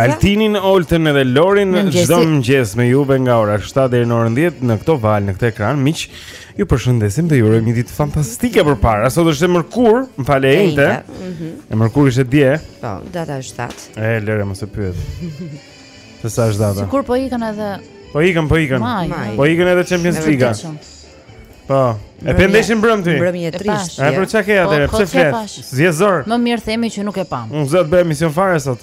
Altinin, Oltën dhe Lorin çdo mëngjes me juve nga ora 7 deri në orën 10 në këto valë në këtë ekran. Miq, ju përshëndesim dhe ju urojmë një ditë fantastike përpara. Sot është e mërkurë, më fal e enjte. Mhm. E mërkurë ishte dje. Po, data është 7. E lëre mos e pyt. Se sa është data? Sikur po ikën edhe Po ikën, po ikën. Po ikën edhe Champions League. Po. E pe ndeshjen mbrëm ti. Mbrëm e trishtë. Ai për çka ke atë? Po, Pse flet? Zjezor. Më mirë themi që nuk e pam. Unë s'do bëj emision fare sot.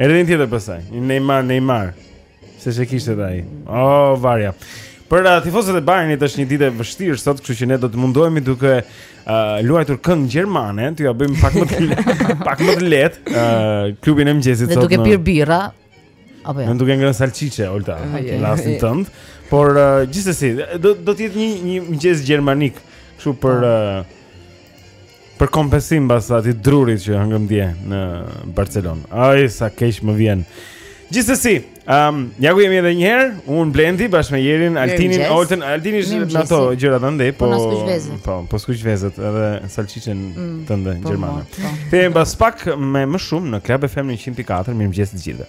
Erdhi një tjetër pastaj, një Neymar, Neymar. Seç e kishte ai. Oh, varja. Për uh, tifozët e Bayernit është një ditë e vështirë sot, kështu që ne do të mundohemi duke uh, luajtur këngë gjermane, t'jua bëjmë pak më të lehtë, pak më të lehtë uh, klubin e mëngjesit sot. Ne duke pirë birra. Apo jo. Ne duke ngrënë salçiçe, Olta, në rastin tënd. Por uh, gjithsesi, do do të jetë një një mëngjes gjermanik, kështu për uh, Për kompensim pas atij drurit që hëngëm dje në Barcelonë. Ai sa keq më vjen. Gjithsesi, um, ja ku jemi edhe një herë, unë Blendi bashkë me Jerin, Altinin, Oltën, Altini është në ato gjërat andej, po. Po, po, po skuq vezët edhe salçiçën mm, tënde po, gjermane. Po, po. Kthehemi pas pak me më shumë në Club FM 104, mirëmëngjes të gjithëve.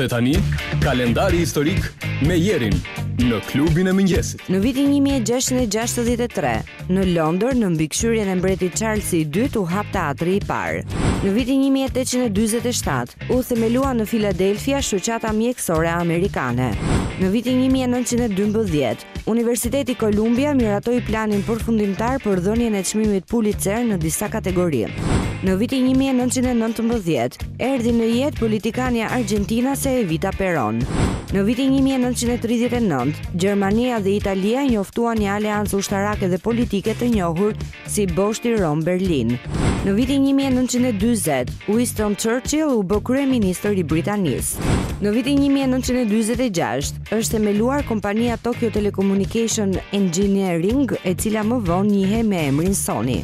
Dhe tani, kalendari historik me Jerin në klubin e mëngjesit. Në vitin 1663, në Londër, në mbikëqyrjen e mbretit Charles i II u hap teatri i parë. Në vitin 1847, u themelua në Filadelfia Shoqata Mjekësore Amerikane. Në vitin 1912, Universiteti Columbia miratoi planin përfundimtar për dhënien e çmimit Pulitzer në disa kategori. Në vitin 1919, erdhi në jetë politikania argjentinase Evita Peron. Në vitin 1939, Gjermania dhe Italia njoftuan një aleancë ushtarake dhe politike të njohur si Boshti Romë-Berlin. Në vitin 1940, Winston Churchill u bë kryeministër i Britanisë. Në vitin 1946, është themeluar kompania Tokyo Telecommunication Engineering, e cila më vonë njihej me emrin Sony.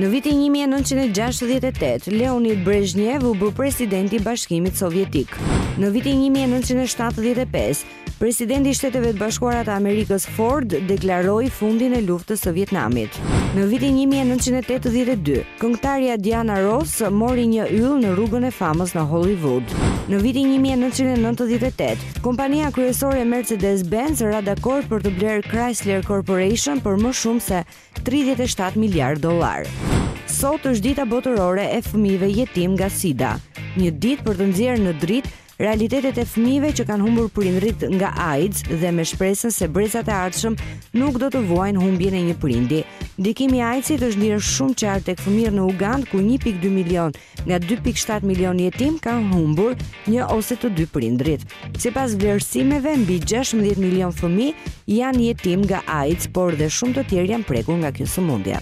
Në vitin 1968, Leonid Brezhnev u bë presidenti i Bashkimit Sovjetik. Në vitin 1975, Presidenti i Shteteve të Bashkuara të Amerikës Ford deklaroi fundin e luftës së Vietnamit. Në vitin 1982, këngëtarja Diana Ross mori një yll në rrugën e famës në Hollywood. Në vitin 1998, kompania kryesore Mercedes-Benz ra dakord për të blerë Chrysler Corporation për më shumë se 37 miliard dollarë. Sot është dita botërore e fëmijëve jetimë nga SIDA, një ditë për të nxjerrë në dritë realitetet e fëmijëve që kanë humbur prindërit nga AIDS dhe me shpresën se brezat e ardhshëm nuk do të vuajnë humbjen e një prindi. Ndikimi i AIDS-it është ndier shumë qartë tek fëmijët në Ugandë ku 1.2 milion nga 2.7 milion jetimë kanë humbur një ose të dy prindërit. Sipas vlerësimeve, mbi 16 milion fëmijë janë jetimë nga AIDS, por dhe shumë të tjerë janë prekur nga kjo sëmundje.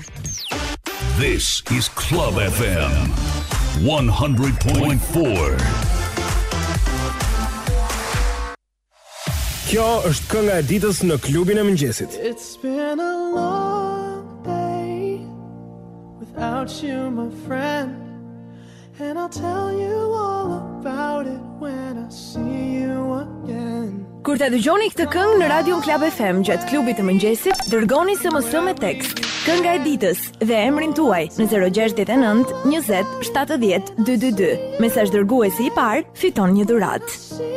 This is Club FM 100.4. Kjo është kënga e ditës në klubin e mëngjesit. It's been a long day without you my friend. And I'll tell you all about it when I see you again. Kur ta dëgjoni këtë këngë në Radio Club FM gjatë klubit të mëngjesit, dërgoni SMS me tekst, kënga e ditës dhe emrin tuaj në 069 20 70 222. Mesazh dërguesi i parë fiton një dhuratë.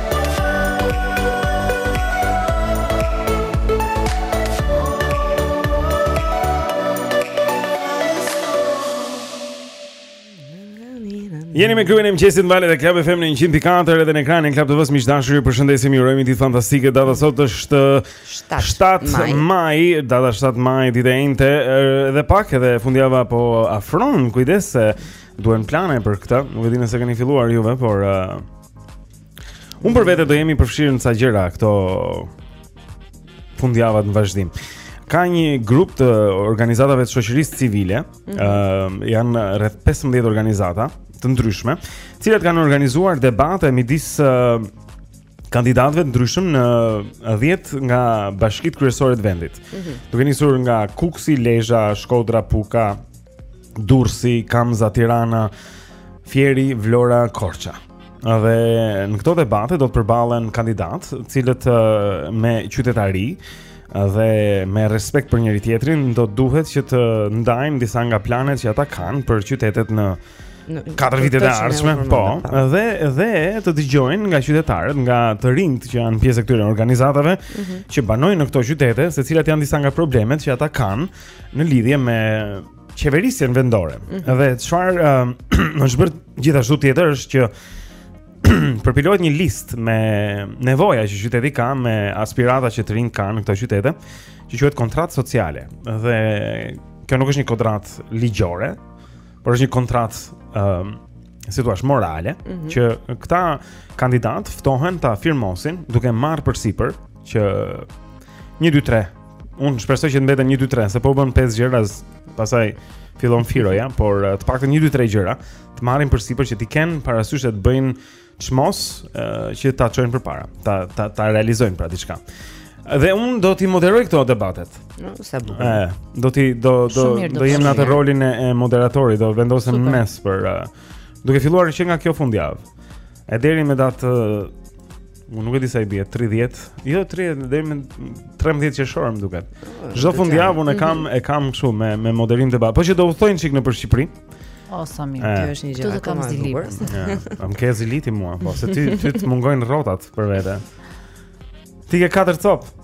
Jeni me klubin e mëngjesit në valët e Club FM në 104 edhe në ekranin e Club TV-së miq të dashur. Ju përshëndesim, ju urojmë ditë fantastike. Data sot është 7, 7 maj. maj, data 7 maj ditë e enjte, edhe pak edhe fundjava po afron. Kujdes se Duhen plane për këtë, nuk e di nëse keni filluar juve, por uh, unë për vete do jem i përfshirë në ca gjëra këto fundjavat në vazhdim. Ka një grup të organizatave të shoqërisë civile, mm -hmm. uh, janë rreth 15 organizata të ndryshme, të cilat kanë organizuar debate midis uh, kandidatëve të ndryshëm në 10 nga bashkitë kryesore të vendit. Mm -hmm. Duke nisur nga Kukësi, Lezha, Shkodra, Puka, Durrësi, Kamza, Tirana, Fieri, Vlora, Korça. Dhe në këto debate do të përballen kandidatë, të cilët me qytetari dhe me respekt për njëri tjetrin do duhet që të ndajnë disa nga planet që ata kanë për qytetet në katër vitet e ardhshme, po, dhe dhe të dëgjojnë nga qytetarët, nga të rinjtë që janë pjesë e këtyre organizatave mm -hmm. që banojnë në këto qytete, se cilat janë disa nga problemet që ata kanë në lidhje me qeverisjen vendore. Mm -hmm. Dhe çfarë uh, është bërë gjithashtu tjetër është që përpilohet një listë me nevoja që qyteti ka me aspirata që të rinjtë kanë në këto qytete, që quhet kontratë sociale. Dhe kjo nuk është një kontratë ligjore, por është një kontratë ëm um, si thua, morale mm -hmm. që këta kandidatë ftohen ta firmosin duke marrë përsipër që 1 2 3. Unë shpresoj që të mbeten 1 2 3, se po u bënë 5 gjëra, pastaj fillon firoja, por eh, të paktën 1 2 3 gjëra të marrin përsipër që t'i kenë parasysh e të bëjnë çmos eh, që ta çojnë përpara, ta ta ta realizojnë pra diçka. Dhe unë do t'i moderoj këto debatet. O, sa bukur. Ë, do t'i do do do jem në atë rolin e moderatorit, do vendosem në mes për uh, duke filluar që nga kjo fundjavë. E deri me datë Unë nuk e di sa i bie, 30. Jo 30 deri në 13 qershor më duket. Ah, Çdo fundjavë unë kam mhm. e kam kështu me me moderim debat. Po që do udhëtoj një çik nëpër Shqipëri. O sa mirë, eh. kjo është një gjë. Ta kam zili. Ja, më ke zili ti mua, po se ty ty të mungojnë rrotat për vete. Ti ke katër copë.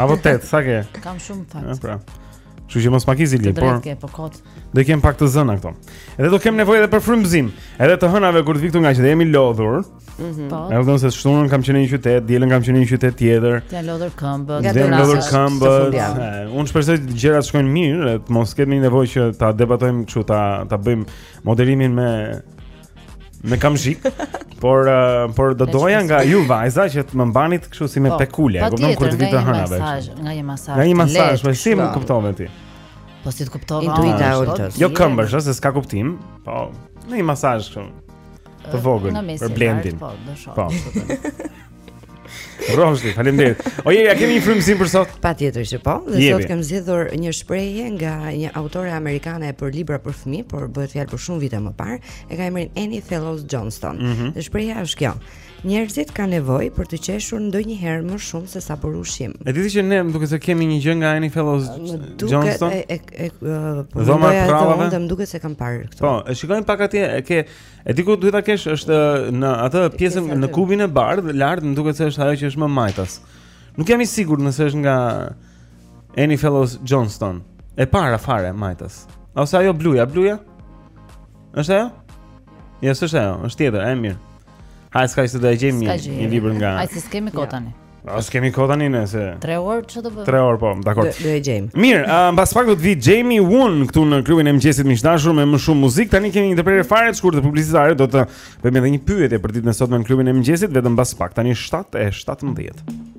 Apo tetë, sa ke? Kam shumë fat. Eh, pra. Kështu që mos ma ki zili, por. E ke, po kot. Do kem pak të zënë këto. Edhe do kem nevojë edhe për frymëzim, edhe të hënave kur të vij këtu ngaqë jam i lodhur. Mhm. Po. Edhe nëse të shtunën kam qenë në një qytet, të dielën kam qenë në një qytet tjetër. Janë lodhur këmbët. Janë lodhur këmbët. Unë shpresoj që gjërat të shkojnë mirë, dhe të mos ketë nevojë që ta debatojmë kështu, ta ta bëjmë moderimin me me kamzhik, por uh, por do doja nga ju vajza që të më mbanit kështu si me po, pekule, apo më kur të vij të hënave Nga një masazh. Nga një masazh, po si më kuptove ti? Po si të kuptova? Intuita e ultës. Jo këmbësh, se s'ka kuptim. Po, në një masazh kështu. Të vogël për Blendin. Po, do shoh. Po. Rozi, faleminderit. O, a kemi një frymëzim për sot? Patjetër që po. Dhe sot kam zgjedhur një shprehje nga një autore amerikane për libra për fëmijë, por bëhet fjalë për shumë vite më parë, e ka emrin Annie Fellows Johnston. Mm -hmm. Dhe shprehja është kjo. Njerëzit kanë nevojë për të qeshur ndonjëherë më shumë se sa për ushqim. E di që më duket se kemi një gjë nga Annie Fellows Johnston. Duke e e, e, e po. Dhoma e përrallave. Më duket se kam parë këtu. Po, e shikojmë pak atje, e ke E di ku duhet ta kesh është në atë pjesën në kubin e bardhë, lart, më duket se është ajo që është më majtas. Nuk jam i sigurt nëse është nga Annie Fellows Johnston. E para fare majtas. Ose ajo bluja, bluja? Është ajo? Jo, s'është ajo, është tjetër, e mirë. Hajde, s'ka gjë, do e gjejmë një, një libër nga. A s'kemi kohë tani. A s'kemi kohë tani ne se 3 orë ç'do bëjmë? 3 orë po, dakor. Do e gjejmë. Mirë, uh, mbas pak do të vijë Jamie Woon këtu në klubin e mëngjesit miq të dashur me më shumë muzikë. Tani kemi një ndërprerje fare të shkurtër publicitare, do të bëjmë edhe një pyetje për ditën e sotme në klubin e mëngjesit vetëm mbas pak. Tani 7:17.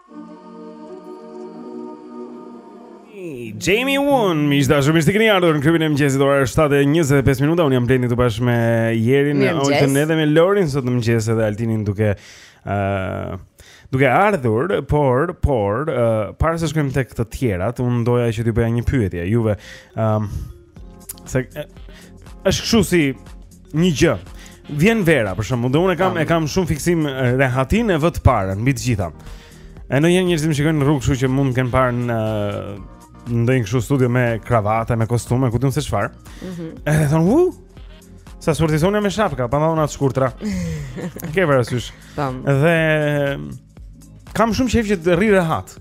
Jamie Woon, miq të dashur, mirë se keni ardhur në klubin e mëngjesit Ora 7.25 minuta, unë jam Blendi së bashku me Jerin Mirëmëngjes Oltën edhe me Lorin, sot në mëngjes edhe Altinin duke uh, Duke ardhur, por, por uh, Para se të shkojmë tek të tjerat, unë doja që t'ju bëja një pyetje Juve, um, se, uh, është kshu si një gjë. Vjen vera, për shembull, dhe unë kam e kam shumë fiksim rehatinë e vë të parën mbi të gjitha. Edhe njerëzit më shikojnë në rrugë, shu që mund të më kenë parë në ndonjë një kshu studio me kravate, me kostume, ku di unë se çfarë. Mm -hmm. Edhe thonë, uh, sa sportiv zotnia me shapka, pantallona të shkurtra. Ke parasysh. Dhe kam shumë qejf që të rri rehat.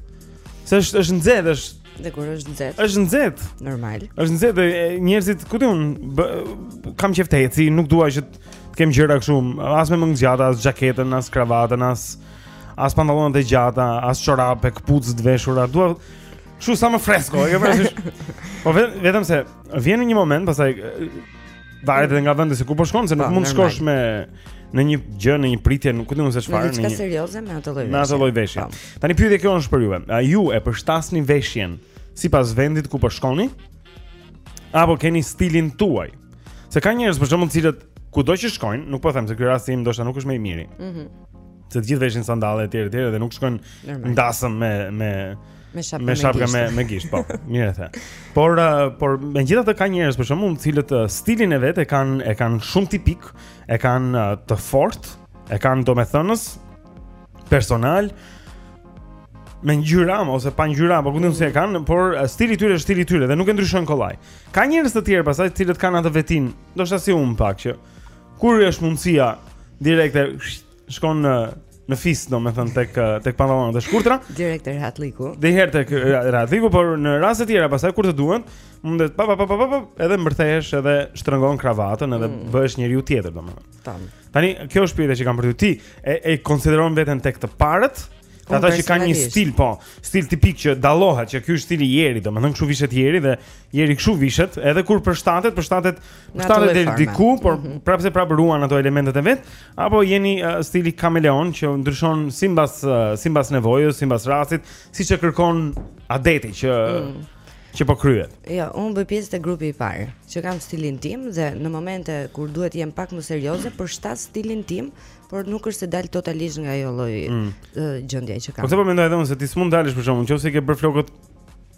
Se është, është nxehtë, është Dhe kur është nxehtë. Është nxehtë. Normal. Është nxehtë dhe njerëzit, ku di unë, kam qejf të eci, nuk dua që të kem gjëra kështu, as me mëngë gjata, as xhaketën, as kravatën, as as pantallona të gjata, as çorape, këpucë të veshura. Dua kështu sa më fresko, e ke parasysh? Po vetëm se vjen një moment, pastaj Varet edhe nga vendi se ku po shkon, se nuk po, mund të shkosh më në një gjë, në një pritje, ku di unë se çfarë, në një diçka serioze me atë lloj. Me atë lloj veshje. Po. Tani pyetja kjo është për ju. A ju e përshtasni veshjen sipas vendit ku po shkoni? Apo keni stilin tuaj? Se ka njerëz për shembull të cilët kudo që shkojnë, nuk po them se ky rasti im ndoshta nuk është më i miri. Mhm. Mm Se të gjithë veshin sandale etj etj dhe nuk shkojnë Normal. në dasëm me me Me shap me shapka me me gisht, po. Mirë e the. Por uh, por megjithatë ka njerëz për shembull, të cilët uh, stilin e vet e kanë e kanë shumë tipik, e kanë uh, të fortë, e kanë domethënës personal me ngjyra ama, ose pa ngjyra, apo ku di unë si e kanë, por uh, stili i tyre është stili i tyre dhe nuk e ndryshojnë kollaj. Ka njerëz të tjerë pastaj të cilët kanë atë vetinë, ndoshta si unë pak që Kur është mundësia direkte shkon në në fiks, domethënë tek tek pantallonat e shkurtra. Direkt te rehatllëku. Dhe herë tek rehatllëku, por në raste të tjera pastaj kur të duan, mundet pa pa pa pa pa, pa edhe mbërthehesh edhe shtrëngon kravatën edhe mm. bëhesh njeri tjetër domethënë. Tan. Tani kjo është pyetja që kam për ty. Ti e, e konsideron veten tek të parët? Ata që kanë një stil po, stil tipik që dallohet, që ky është stili i Jerit, domethënë kshu vishet Jeri dhe Jeri kshu vishet, edhe kur përshtatet, përshtatet Përshtatet deri diku, por mm -hmm. prapë se prapë ruan ato elementet e vet, apo jeni uh, stili kameleon që ndryshon simbas, uh, simbas nevojës, simbas rastit, siç e kërkon adeti që... Mm. Që po kryhet. Jo, unë bëj pjesë te grupi i parë, që kam stilin tim dhe në momente kur duhet të jem pak më serioze përshtat stilin tim, por nuk është se dal totalisht nga ajo lloj mm. gjendje që kam. Po se po mendoj edhe unë se ti s'mund të dalësh për shembull, nëse ke bërë flokët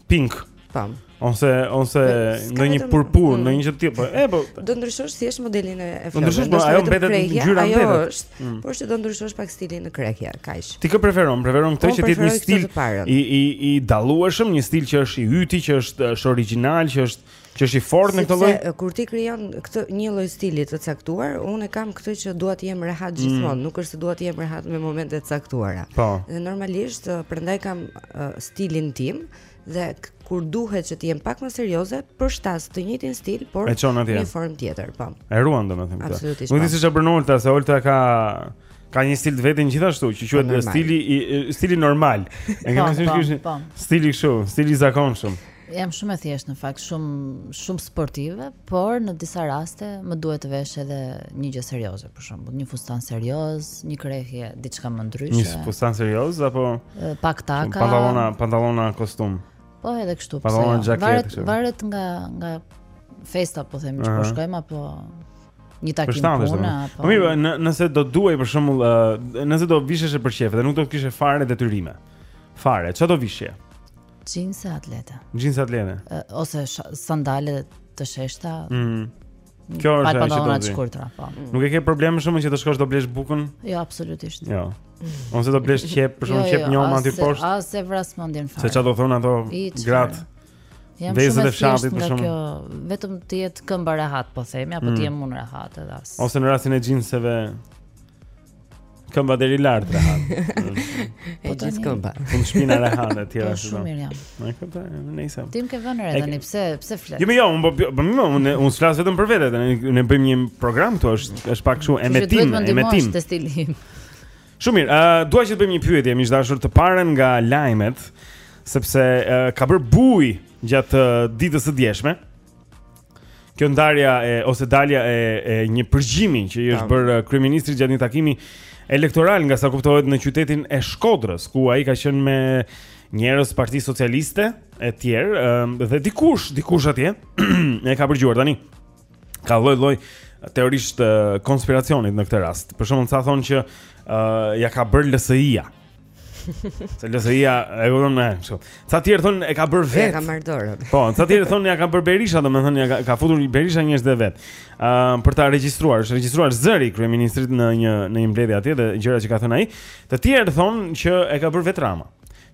pink. Tam. Ose ose ndonjë purpur, ndonjë gjë po. E po. Do ndryshosh thjesht modelin e flokëve. Do ndryshosh, por ajo mbetet ngjyra e vet. Ajo është, mm. por është do ndryshosh pak stilin në krehje, kaq. Ti kë preferon? Preferon këtë që të jetë një stil i i i dallueshëm, një stil që është i yti, që është është origjinal, që është Që është i fortë në këtë lloj? Sepse kur ti krijon këtë një lloj stili të caktuar, unë kam këtë që dua të jem rehat mm. gjithmonë, mm. nuk është se dua të jem rehat në momente të caktuara. Po. Dhe normalisht uh, prandaj kam uh, stilin tim dhe kur duhet që të jem pak më serioze, përshtas të njëjtin stil, por në një formë tjetër, po. E ruan domethënë këtë. Absolutisht. Nuk e di se çfarë bën Olta, se Olta ka ka një stil të vetën gjithashtu që quhet po, stili i stili normal. E kemi thënë që është stili kështu, stili i zakonshëm. Jam shumë e thjeshtë në fakt, shumë shumë sportive, por në disa raste më duhet të vesh edhe një gjë serioze, për shembull, një fustan serioz, një krehje, diçka më ndryshe. Një fustan serioz apo pak taka? Pantallona, pantallona kostum. Po edhe kështu, pse? Pantallona jo? varet, varet nga nga festa po themi, ku po shkojmë apo një takim pune apo. Po mirë, në, nëse do duhej për shembull, nëse do visheshe për qejf edhe nuk do të kishe fare detyrime. Fare, çfarë do vishje? Xhinse atlete. Xhinse atlete. Ose sandale të sheshta. Mhm. Kjo është ajo që do të shkurtra, po. Nuk e ke problem për shembull që të shkosh do blesh bukën? Jo, absolutisht. Jo. Ose do blesh qepë, për shembull, jo, qepë të njoma aty poshtë. As e vras mendjen fare. Se çfarë do thonë ato gratë? Jam shumë e fshatit për shembull. Kjo vetëm të jetë këmba rehat, po themi, apo të mm. jem unë rehat edhe as. Ose në rastin e xhinseve Këmba deri lart rehat. Po të jetë këmba. Këmba, shpina rehat e tjera ashtu. Po, shumë mirë jam. Më këta, nejse. Tim ke vënë re tani, pse pse flet? Jo, jo, unë po po më unë unë flas vetëm për vete, ne bëjmë një program këtu, është është pak kështu emetim, emetim. Të stilim. Shumë mirë. Ë, uh, dua që të bëjmë një pyetje, miq të dashur të parën nga lajmet, sepse uh, ka bërë bujë gjatë uh, ditës së djeshme. Kjo ndarja e ose dalja e e një përgjimi që i është bërë kryeministrit gjatë një takimi elektoral nga sa kuptohet në qytetin e Shkodrës, ku ai ka qenë me njerëz të Partisë Socialiste e tjerë, ëm dhe dikush, dikush atje e ka përgjuar tani. Ka lloj-lloj teorish të konspiracionit në këtë rast. Për shembull, ca thonë që ë ia ka bërë LSI-ja. Se LSI-ja gëlon me kështu. Ca të tjerë thonë e ka bërë vetë. Ia ka marrë dorën. Po, ca të tjerë thonë ia ka bërë Berisha, domethënë ia ka, ka futur Berisha njerëz të vet. Ëm uh, për ta regjistruar, është regjistruar zëri i kryeministrit në një në një mbledhje atje dhe gjërat që ka thënë ai. Të tjerë thonë që e ka bërë vetë Rama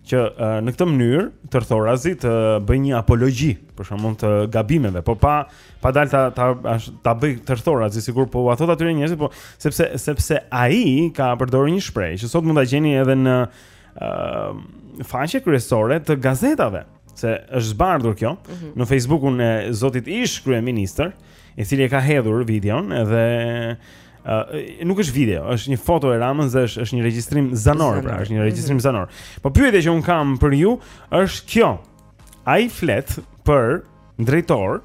që uh, në këtë mënyrë tërthorazi të bëjë një apologji për shkak të gabimeve, por pa pa dal ta ta ta bëj tërthorazi sikur po ua thot atyre njerëzve po sepse sepse ai ka përdorur një shprehje që sot mund ta gjeni edhe në ë uh, faqe kryesore të gazetave se është zbardhur kjo mm -hmm. në Facebookun e zotit ish kryeministër i cili e ka hedhur videon dhe Uh, nuk është video, është një foto e Ramës dhe është është një regjistrim zanor, pra, është një regjistrim mhm. zanor. Po pyetja që un kam për ju është kjo, Ai flet për drejtorë,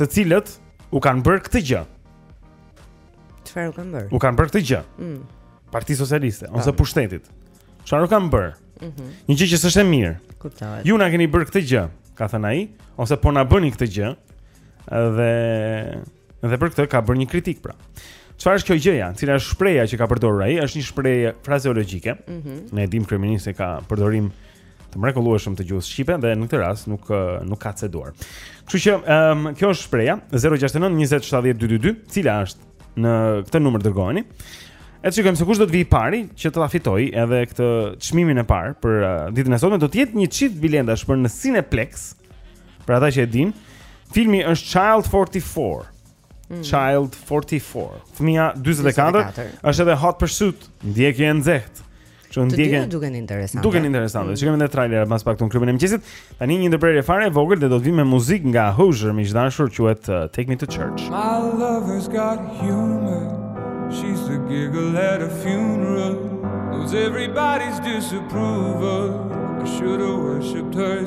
të cilët u kanë bërë këtë gjë. Çfarë u kanë bërë? U kanë bërë këtë gjë. Mm. Partisë Socialiste ose po. pushtetit. Çfarë u kanë bërë? Mhm. Mm Një gjë që s'është e mirë. Kuptohet. Ju na keni bërë këtë gjë, ka thënë ai, ose po na bëni këtë gjë. Dhe Dhe për këtë ka bërë një kritikë pra. Çfarë është kjo gjëja? Cila është shprehja që ka përdorur ai? Është një shprehje frazeologjike. Mm -hmm. Ne e dimë kryeministri ka përdorim të mrekullueshëm të gjuhës shqipe dhe në këtë rast nuk nuk ka ceduar. Kështu që um, kjo është shprehja 069 20 70 222, cila është në këtë numër dërgojeni. E të shikojmë se kush do të vijë i pari që të ta fitojë edhe këtë çmimin e parë për uh, ditën e sotme do të jetë një çift biletash për në Cineplex Për ata që e dinë, filmi është Child 44. Mm. Child 44. Fëmija 44, 44. është edhe Hot Pursuit, ndjekje e nxehtë. Që ndjekje duken interesante. Duken interesante. Mm. Shikojmë edhe trailerat pas pak tek Klubi i Mëngjesit. Tani një ndërprerje fare e vogël dhe do të vijmë me muzikë nga Hozier, miq të dashur, quhet uh, Take Me to Church. My lover's got humor. She's the giggle at a funeral. Knows everybody's disapproval. I should have worshipped her.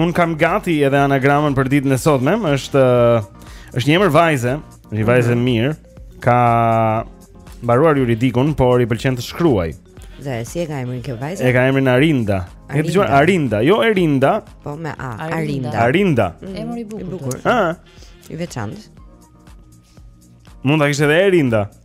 Un kam gati edhe anagramën për ditën e sotme, është është një emër vajze, një vajzë e mhm. mirë, ka mbaruar juridikun, por i pëlqen të shkruajë. Dhe si e ka emrin kjo vajzë? E ka emrin Arinda. E di çfarë Arinda, jo Erinda. Po me A, Arinda. Arinda. Mm. Emër i bukur. Ëh. I veçantë. Mund ta kishte edhe Erinda.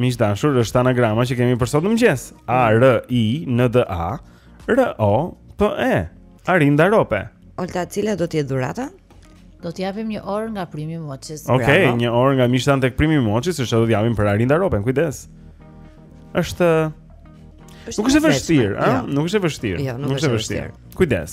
Miq të dashur, është anagrama që kemi për sot në mëngjes. A R I N D A R O P E. Arinda Rope. Olta, cila do të jetë dhurata? Do të japim një orë nga Primi Moçis. Okej, okay, një orë nga Mishtan tek Primi Moçis, është do të japim për Arinda Rope. Kujdes. Është Nuk është e vështirë, ëh? Jo. Nuk është e vështirë. Jo, nuk është e vështirë. Kujdes.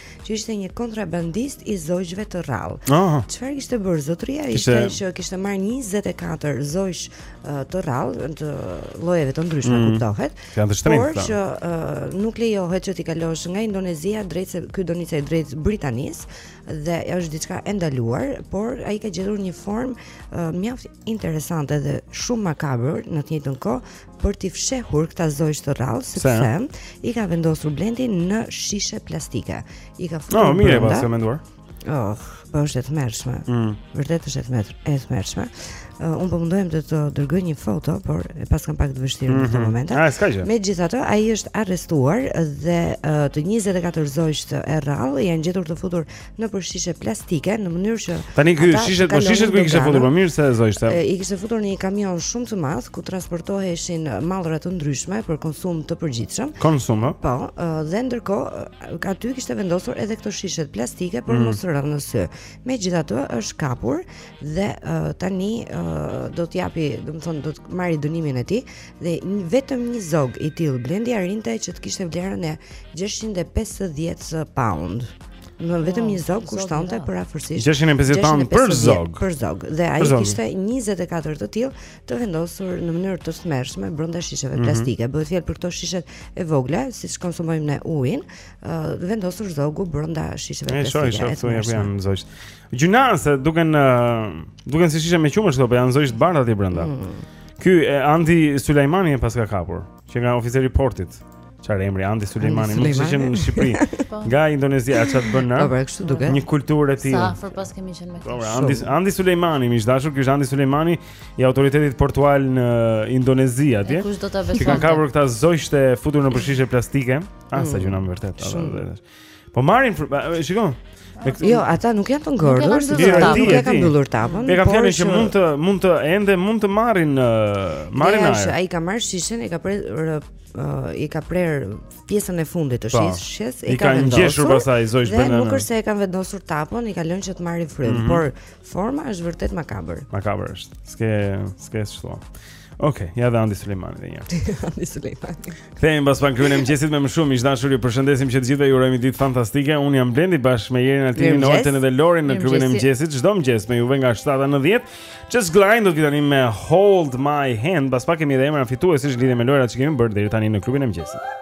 që ishte një kontrabandist i zogjve të rrallë. Aha. Çfarë kishte bërë zotëria ishte Kishte- që kishte marrë 24 zogj uh, të rrallë të llojeve të ndryshme Mm. kuptohet. Janë të shtrenjtë Por këta. që uh, nuk lejohet që t'i kalosh nga Indonezia drejt se ky do nisej drejt Britanisë dhe është diçka e ndaluar, por ai ka gjetur një formë uh, mjaft interesante dhe shumë makabër në të njëjtën kohë për t'i fshehur këta zogj të rrallë sepse i ka vendosur Blendi në shishe plastike. I ka futur. Oh, mirë, paska menduar. Oh, po është e tmerrshme. Mm. Vërtet është e tmerrshme, e tmerrshme. Uh, un po mundohem të të dërgoj një foto, por e paskam pak të vështirë mm -hmm. në këtë mhm. moment. Ah, s'ka gjë. Megjithatë, ai është arrestuar dhe uh, të 24 zogjtë e rrallë janë gjetur të futur nëpër shishe plastike në mënyrë që Tani ky shishet, po shishet ku i kishte futur më mirë se zogjtë. I kishte futur në një kamion shumë të madh ku transportoheshin mallra të ndryshme për konsum të përgjithshëm. Konsum, po. Dhe ndërkohë aty kishte vendosur edhe këto shishet plastike për mm. mos rënë në sy. Megjithatë është kapur dhe tani do të japi, domethënë do të marrë dënimin e tij dhe vetëm një zog i tillë Blendi arrinte që të kishte vlerën e 650 pound. Më vetëm një zog kushtonte përafërsisht 650 pound për zog. Për zog. Dhe ai kishte 24 të tillë të vendosur në mënyrë të tmerrshme brenda shisheve mhm. plastike. Bëhet fjalë për këto shishet e vogla, siç konsumojmë ne ujin, të vendosur zogu brenda shisheve plastike. Ne shohim se thonë janë në zog. Gjynah se duken duken si shishe me qumësht këto, po janë zogj të bardhë aty brenda. Mm. Ky Andi Sulejmani e paska kapur. Që nga oficeri i portit. Çfarë emri Andi Sulejmani, nuk është në Shqipëri. Po. Nga Indonezia ça të bën në. Po, pra, kështu duket. Një kulturë e tillë. Sa afër paskemi qenë me këtë. Po, pra, Andi Andi Sulejmani, miq të dashur, ky është Andi Sulejmani i autoritetit portual në Indonezi atje. Kush do ta besonte? Që kanë kapur këta zogj të futur nëpër shishe plastike. Ah, sa mm. gjynah me vërtet. Po marrin, shikoj. Jo, ata nuk janë të ngordhur, se ata nuk e kanë mbyllur tapën. E kanë lënë që mund të mund të ende mund të marrin marrin ajër. Ai ka marrë shishen, e ka prerë i ka prerë pjesën e fundit të po. shishes, e ka vendosur. I ka ngjeshur pastaj zogjtë brenda. Nuk është se e kanë vendosur tapën, i ka lënë që të marrin frymë, mhm. por forma është vërtet makabër. Makabër është. S'ke s'ke çfarë. Okej, okay, ja dhe Andi Sulejmani edhe një herë Andi Sulejmani Kthehemi pas pak në Klubin e Mëngjesit me më shumë Miq të dashur ju përshëndesim që të gjithëve Ju urojmë ditë fantastike Unë jam Blendi bashkë me Jerin, Altimin, Oltën edhe Lorin në Klubin e Mëngjesit Çdo mëngjes me juve nga 7 në 10 Jess Glynne do të vijë tani me Hold My Hand Pas pak kemi dhe emra fituesish lidhje me lojrat që kemi bërë deri tani në Klubin e Mëngjesit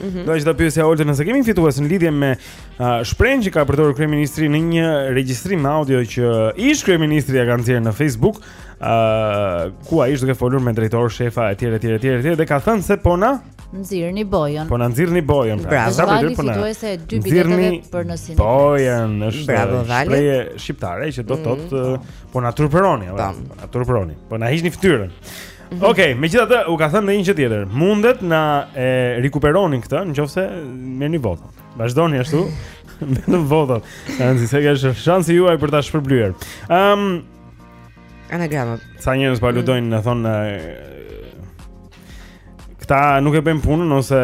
Mhm. Doja të pyesja Oltën nëse kemi fitues në lidhje me uh, shprehjen që ka përdorur kryeministri në një regjistrim audio që ish kryeministri ia ka nxjerrë në Facebook, ë uh, ku ai ishte duke folur me drejtorë, shefa etj etj etj etj dhe ka thënë se po na nxirrni bojën. Po na nxirrni bojën. Pra, sa për dy po na. Fituese e dy biletave për në sinë. Bojën është. Bravo Vali. Shprehje shqiptare që do të thotë mm. uh, po na turpëroni, po na turpëroni. Po na hiqni fytyrën. Okej, okay, megjithatë u ka thënë ndonjë gjë tjetër. Mundet ta rikuperoni këtë nëqoftëse merrni vota. Vazhdoni ashtu. Në votën. Është shansi juaj për ta shpërblyer. Ëm um, anagrama. Sa njerëz po aludojnë, thonë këta nuk e bëjnë punën ose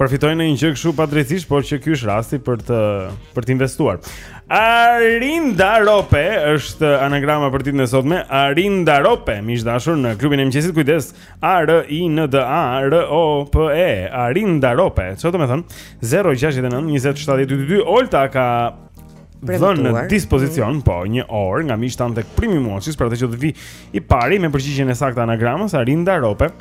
përfitojnë ndonjë gjë kështu padrejtësisht, por që ky është rasti për të për të investuar. Arinda Rope është anagrama për ditën e sotme. Arinda Rope, miq të dashur në klubin e mëngjesit, kujdes. A R I N D A R O P E. Arinda Rope, çfarë do të thotë? 069 20 7222 Olta ka dhënë në dispozicion, mm. po, një orë nga miqtë tanë tek primi muaqës, për atë që do të vijë i pari me përgjigjen e saktë të anagramës, Arinda Rope,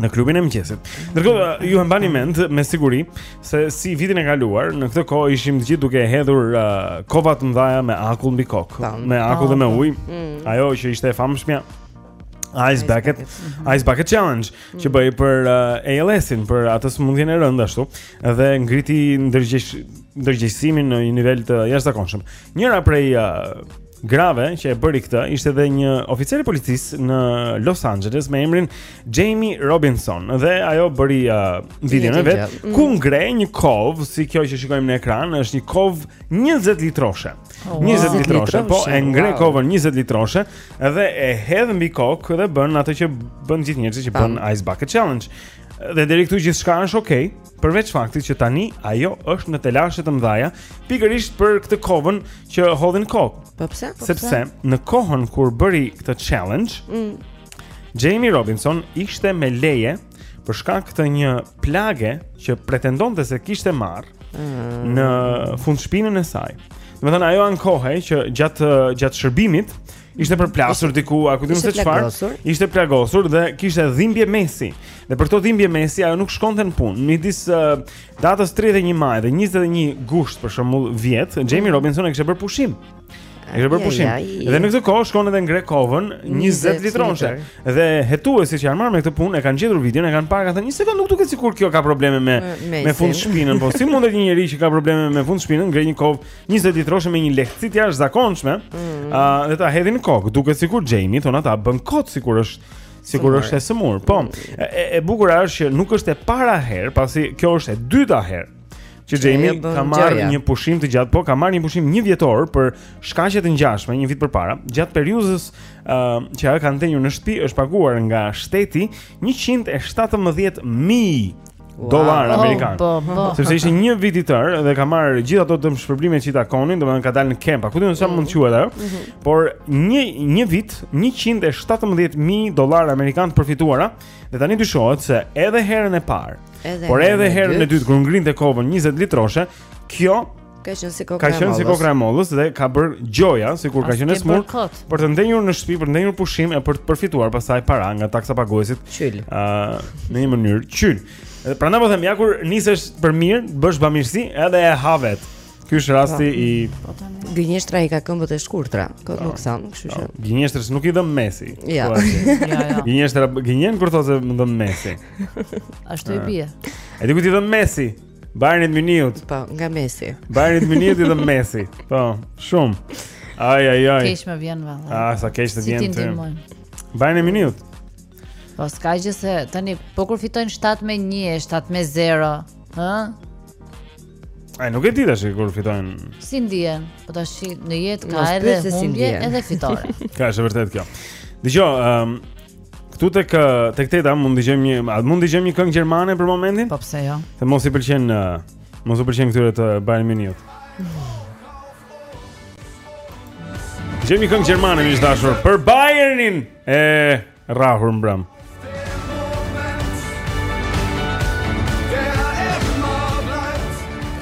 në klubin e mëngjesit. Ndërkohë uh, ju e mbani mend me siguri se si vitin e kaluar, në këtë kohë ishim të gjithë duke hedhur uh, kova të mëdha me akull mbi kokë, me akull dhe me ujë. Mm. Ajo që ishte e famshmja Ice Bucket, mhm. Ice Bucket Challenge mm. që u bë për uh, ALS-in, për atë sëmundjen e rëndë ashtu, dhe ngriti ndërgjegjësimin në një nivel të jashtëzakonshëm. Njëra prej uh, grave që e bëri këtë ishte edhe një oficere e policisë në Los Angeles me emrin Jamie Robinson dhe ajo bëri uh, videon e vet mm. ku ngre një kovë si kjo që shikojmë në ekran është një kovë 20 litroshe. Oh, 20 litroshe, po e ngre wow. kovën 20 litroshe dhe e hedh mbi kokë dhe bën atë që bënë gjithë njerëzit që bënë Ice Bucket Challenge. Dhe deri këtu gjithçka është okay. Përveç faktit që tani ajo është në telashe të mëdhaja, pikërisht për këtë kovën që hodhi në kokë. Po pse? Po Sepse në kohën kur bëri këtë challenge, mm. Jamie Robinson ishte me leje për shkak të një plage që pretendonte se kishte marrë mm. në fundshpinën e saj. Domethënë ajo ankohej që gjatë gjatë shërbimit Ishte përplasur diku, s'e kujtoj se çfarë? Ishte plagosur dhe kishte dhimbje mesi. Dhe për këto dhimbje mesi ajo nuk shkonte në punë. Midis uh, datës 31 maj dhe 21 gusht për shembull vjet, Jamie mm. Robinson e kishte bërë pushim. E kishte bërë pushim. Dhe në këtë kohë shkon edhe ngre kovën 20 litroshe. Dhe hetuesit që janë marrë me këtë punë e kanë gjetur videon, e kanë parë, kanë thënë, "Një sekondë, nuk duket sikur kjo ka probleme me me, me fundshpinën, po si mundet një njeri që ka probleme me fundshpinën të ngrejë një kovë 20 litroshe me një lehtësi të jashtëzakonshme. Ëh, mm. uh, dhe ta hedhë në kokë, duket sikur Jamie thonë ata bën kot sikur është sikur është e sëmurë. Po, e, e bukura është që nuk është e para herë, pasi kjo është e dyta herë që Jamie ka marrë një pushim të gjatë, ka marrë një pushim një vjetor për shkaqe të ngjashme një vit përpara. Gjatë periudhës uh, që ajo ka ndenjur në shtëpi është paguar nga shteti 117.000 wow. dollar amerikan. Oh, po, po. Sepse ishte një vit i tërë dhe ka marrë gjithë ato dëmshpërblime që i takonin, domethënë ka dalë në kemp. A ku di unë sa mund të quhet ajo? Mhm. Por një një vit 117000 dollar amerikan të përfituara dhe tani dyshohet se edhe herën e parë, edhe por edhe herën e dytë kur ngrinte kovën 20 litroshe, kjo Ka qenë si kokra e mollës. Ka qenë si kokra e mollës dhe ka bër gjoja sikur ka qenë smurë për të ndenjur në shtëpi, për të ndenjur pushim e për të përfituar pastaj para nga taksapaguesit. Qyl. Ë, në një mënyrë qyl. Edhe prandaj po them ja kur nisesh për mirë, bën bamirësi edhe e ha vetë. Ky është rasti po. i po, gënjeshtra i ka këmbët e shkurtra, kot po. nuk thonë, kështu që. Gënjeshtrës nuk i dhëmb mesi. Ja. Ja, Gënjeshtra gënjen kur thotë se më dhëmb mesi. Ashtu i bie. E di ku të dhëmb mesi. Bayern Munich. Po, nga mesi. Bayern Munich i dhëmb mesi. Po, shumë. Ai ai ai. Keq më vjen valla. Ah, sa keq të vjen ty. Bayern Munich. Po s'ka gjë se tani po kur fitojnë 7 me 1, 7 me 0, hë? Ai nuk e di tash kur fitojnë. Si ndihen? Po tash në jetë ka edhe humbje, edhe fitore. Ka është vërtetë kjo. Dëgjo, ëm, um, Këtu tek tek teta, mund të dëgjojmë një, a mund të dëgjojmë një këngë gjermane për momentin? Po pse jo? Se mos i pëlqen mos u pëlqen këtyre të Bayern Munich. Gjejmë këngë gjermane miq të dashur për Bayernin e rrahur mbrëm.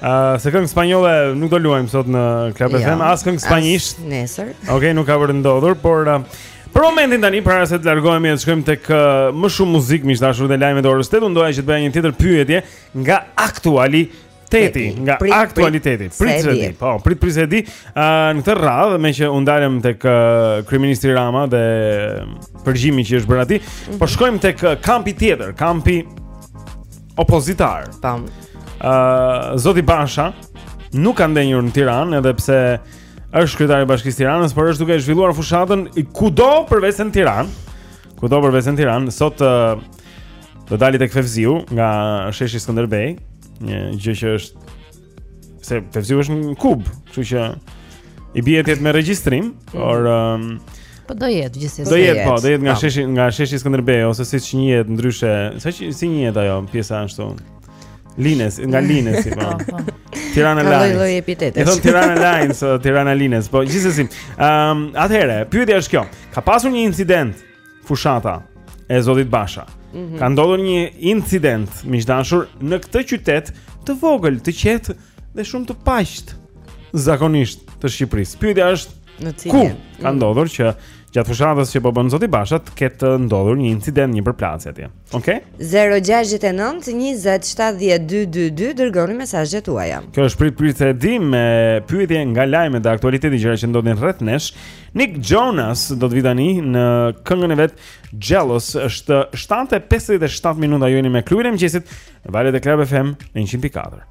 Uh, se këngë spanjolle nuk do luajmë sot në Club ja, FM, as këngë spanjisht. Nesër. Okej, okay, nuk ka vërë ndodhur, por uh, për momentin tani para se të largohemi dhe të shkojmë tek uh, më shumë muzikë miq të dashur dhe lajmet e orës 8, unë doja që të bëja një tjetër pyetje nga aktualiteti, nga prit, aktualiteti, prit se di, po, prit prit se di, uh, në këtë radhë, meqë u ndalëm te kryeministri Rama dhe përgjimi që është bërë atij, mm -hmm. po mhm. shkojmë te kampi tjetër, kampi opozitar. Tam. Ë uh, Zoti Basha nuk ka ndenjur në Tiranë edhe pse është kryetari i Bashkisë Tiranës, por është duke e zhvilluar fushatën kudo përveçse në Tiranë. Kudo përveçse në Tiranë, sot uh, do dali tek Fevziu nga sheshi Skënderbej, një gjë që është Se Fevziu është në Kubë, kështu që i bie të jetë me regjistrim, mhm. por ëm um, Po do jetë gjithsesi. Do jetë, po, do jetë nga sheshi, nga sheshi Skënderbej ose siç njihet ndryshe, se si, si njihet ajo pjesa ashtu. Lines, nga Lines si po. po, po. Tirana Lines. Ai lloj epiteti. Thonë Tirana Lines, Tirana Lines, po gjithsesi. Ëm, um, atëherë, pyetja është kjo. Ka pasur një incident fushata e Zotit Basha. Mm -hmm. Ka ndodhur një incident miq të dashur në këtë qytet të vogël, të qetë dhe shumë të paqtë zakonisht të Shqipërisë. Pyetja është në cilin ku ka mhm. ndodhur që gjatë fushatës që po bën Zoti Basha të ketë ndodhur një incident, një përplasje atje. Okej. Okay. 069 20 70 222 dërgoni mesazhet tuaja. Kjo është prit prit e di me pyetje nga lajme dhe aktualiteti gjëra që ndodhin rreth nesh. Nick Jonas do të vijë tani në këngën e vet Jealous është 7:57 minuta jeni me klubin e mëngjesit. Valët e Club FM në 104.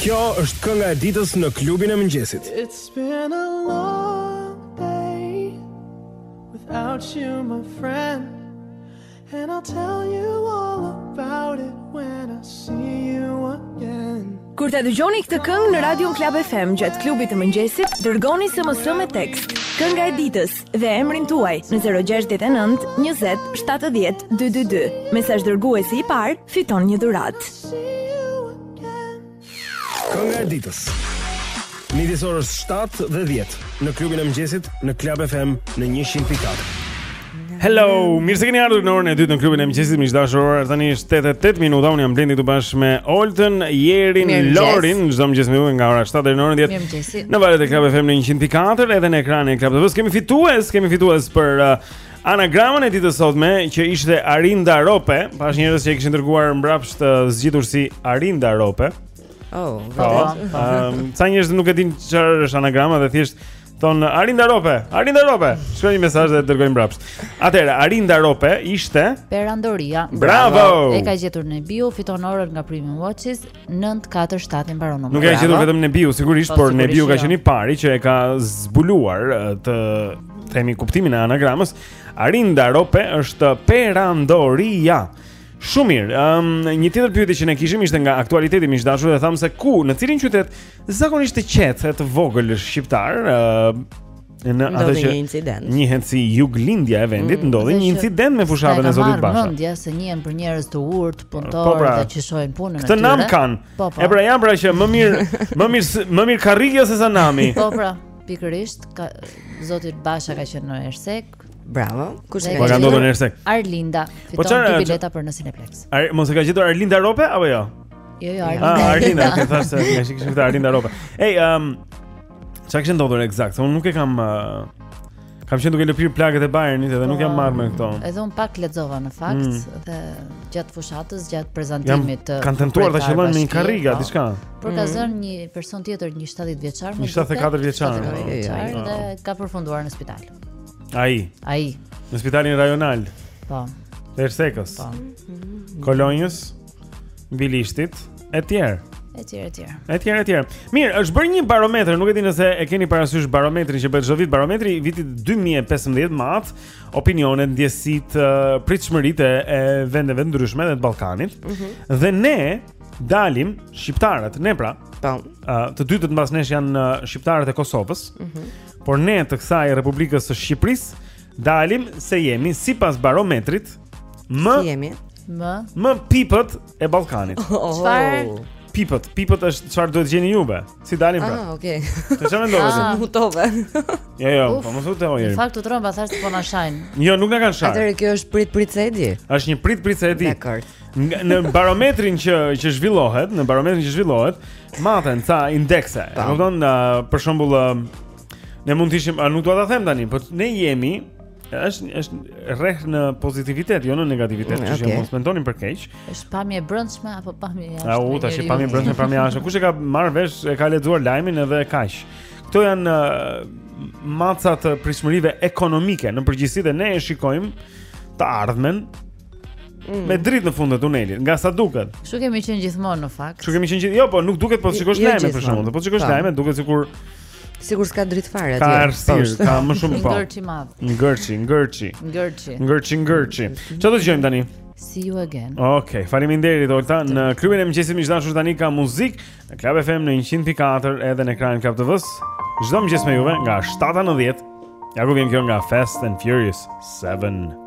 Kjo është kënga e ditës në klubin e mëngjesit. It's been a long day without you my friend and I'll tell you all about it when I see you again. Kur ta dëgjoni këtë këngë në Radio Klab FM gjatë klubit të mëngjesit, dërgoni SMS me tekst. Kënga e ditës, dhe emrin tuaj në 069 20 70 222. Mesazh dërguesi i parë fiton një dhuratë. Kënga e ditës. Midis orës 7 dhe 10 në klubin e mëngjesit në Club FM në 100.4. Hello, mirë se keni ardhur në orën e dytë në klubin e mëngjesit. Miq të dashur, ora tani është 8:08 minuta. Unë jam Blendi këtu bashkë me Oltën, Jerin, Lorin, çdo mëngjes me ju nga ora 7 deri në orën 10. Në valët e Club FM në 104 edhe në ekranin e Club TV kemi fitues, kemi fitues për uh, anagramën e ditës së sotme që ishte Arinda Rope, pati njerëz që e kishin dërguar mbrapsht uh, zgjidhur si Arinda Rope. Oh, po, vërtet. Po. Ëm, um, sa njerëz nuk e dinë çfarë është anagrama dhe thjesht thonë Arinda Rope, Arinda Rope. Shkruaj një mesazh dhe dërgoj mbrapsht. Atëherë, Arinda Rope ishte Perandoria. Bravo! E ka gjetur Nebiu, fiton orën nga Premium Watches. 947 i mbaron numri. Nuk e ka gjetur vetëm Nebiu, sigurisht, po, por Nebiu ka jo. qenë i pari që e ka zbuluar të themi kuptimin e anagramës. Arinda Rope është perandoria. Shumë mirë. Ëm um, një tjetër pyetje që ne kishim ishte nga aktualiteti miq të dashur dhe thamë se ku në cilin qytet zakonisht të qetë të vogël shqiptar, ë uh, në atë që njihet. Njihet si juglindja e vendit, mm, ndodhi një incident me fushatën e Zotit Basha. Juglindja se njihen për njerëz të urtë, punëtorë po pra, që shohin punën e tyre. Atë nam kanë. Po, po. E pra janë pra që më mirë, më mirë, më mirë karrige se sa nami. Po pra, pikërisht ka Zoti Basha ka qenë në Ersek. Bravo. Kush e ka gjetur në Ersek? Arlinda. Po fiton dy bileta për në Cineplex. Ar, mos e ka gjetur Arlinda Rope apo jo? Jo, jo, ah, Arlinda. Ah, Arlinda, thashë se kishim të Arlinda Rope. Ej, um, Çka kishte ndodhur eksakt? Unë nuk e kam uh, kam qenë duke lëpirë plagët e Bayernit dhe po, nuk jam marrë me këto. Edhe unë pak lexova në fakt mm. dhe gjatë fushatës, gjatë prezantimit të Kanë tentuar ta qellojnë me një karrige po. diçka. Por ka mm. zënë një person tjetër një 70 vjeçar, një 74 vjeçar, dhe ka përfunduar në spital. Ai. Ai. Në spitalin rajonal. Po. Ersekës. Po. Kolonjës. Bilishtit etj. Etj etj. Etj etj. Mirë, është bërë një barometër, nuk e di nëse e keni parasysh barometrin që bëhet çdo vit, barometri i vitit 2015 mat, opinionet, ndjesitë, eh, pritshmëritë e vendeve të ndryshme të Ballkanit. Mm -hmm. Dhe ne dalim shqiptarët, ne pra. Po. Eh, të dytët mbas nesh janë eh, shqiptarët e Kosovës. Mm -hmm. Por ne të kësaj Republikës së Shqipërisë dalim se jemi sipas barometrit Më si jemi? Më Më pipët e Ballkanit. Çfarë? Oh. Pipët, pipët është çfarë duhet gjeni ju be? Si dalim pra? Ah, okay. Ti çfarë mendove? Ah, mutove. Jo, jo, po më thotë ojë. Në fakt u tremba thashë se po na shajnë. Jo, nuk na kanë sharë. Atëherë kjo është prit prit se e di. Është një prit prit se e di. Dakor. Në barometrin që që zhvillohet, në barometrin që zhvillohet, maten ca indekse. E kupton, për shembull, ne mund të ishim, nuk dua ta them tani, por ne jemi Është është rreth në pozitivitet, jo në negativitet, kështu okay. që mos mendoni për keq. Është pamje brendshme apo pamje jashtë? Au, tash e pamje brendshme, pamje jashtë. Kush e ka marrë vesh, e ka lexuar lajmin edhe kaq. Këto janë uh, matësat e pritshmërive ekonomike në përgjithësi dhe ne e shikojmë të ardhmen mm. me dritë në fund të tunelit, nga sa duket. Kështu kemi qenë gjithmonë në fakt. Kështu kemi qenë gjithmonë. Jo, po nuk duket po jo shikosh jo lajmin për shkakun. Po shikosh po. lajmin, duket sikur Sikur s'ka dritë fare atje. Ka errësirë, ka më shumë po. Ngërç i madh. Ngërçi, ngërçi. Ngërçi. Ngërçi, ngërçi. Ça do dëgjojmë tani? See you again. Okej, okay, faleminderit Olta. Në klubin e mëngjesit miq të dashur tani ka muzikë në Club FM në 100.4 edhe në ekranin e Club TV-s. Çdo mëngjes me juve nga 7 në 10. Ja ku vjen kjo nga Fast and Furious 7.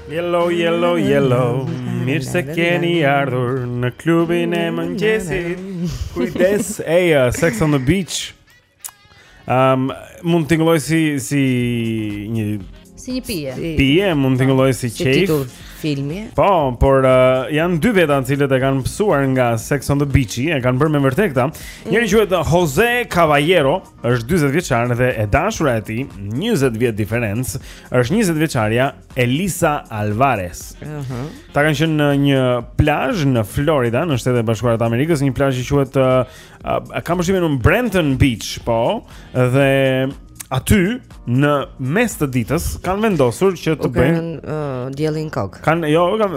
Yellow, yellow, yellow Mirë se keni ardhur në klubin e mëngjesit Kujdes, ej, uh, sex on the beach um, Mund të tingëllojë si, si një Si një pije pije, mund të tingëllojë si Si qejf titull filmi. Po, por uh, janë dy veta të cilët e kanë pësuar nga Sex on the Beach-i, e kanë bërë me vërtet këta. Njëri quhet Jose Caballero, është 40 vjeçar dhe e dashura e tij, 20 vjet diferencë, është 20 vjeçarja Elisa Alvarez. Ëh. Uh -huh. Këta kanë qenë në një plazh në Florida, në Shtetet e Bashkuara të Amerikës, një plazh që quhet uh, uh, kam përshtypjen Brenton Beach, po, dhe aty në mes të ditës kanë vendosur që të bëjnë uh, diellin kok. Kan jo, kan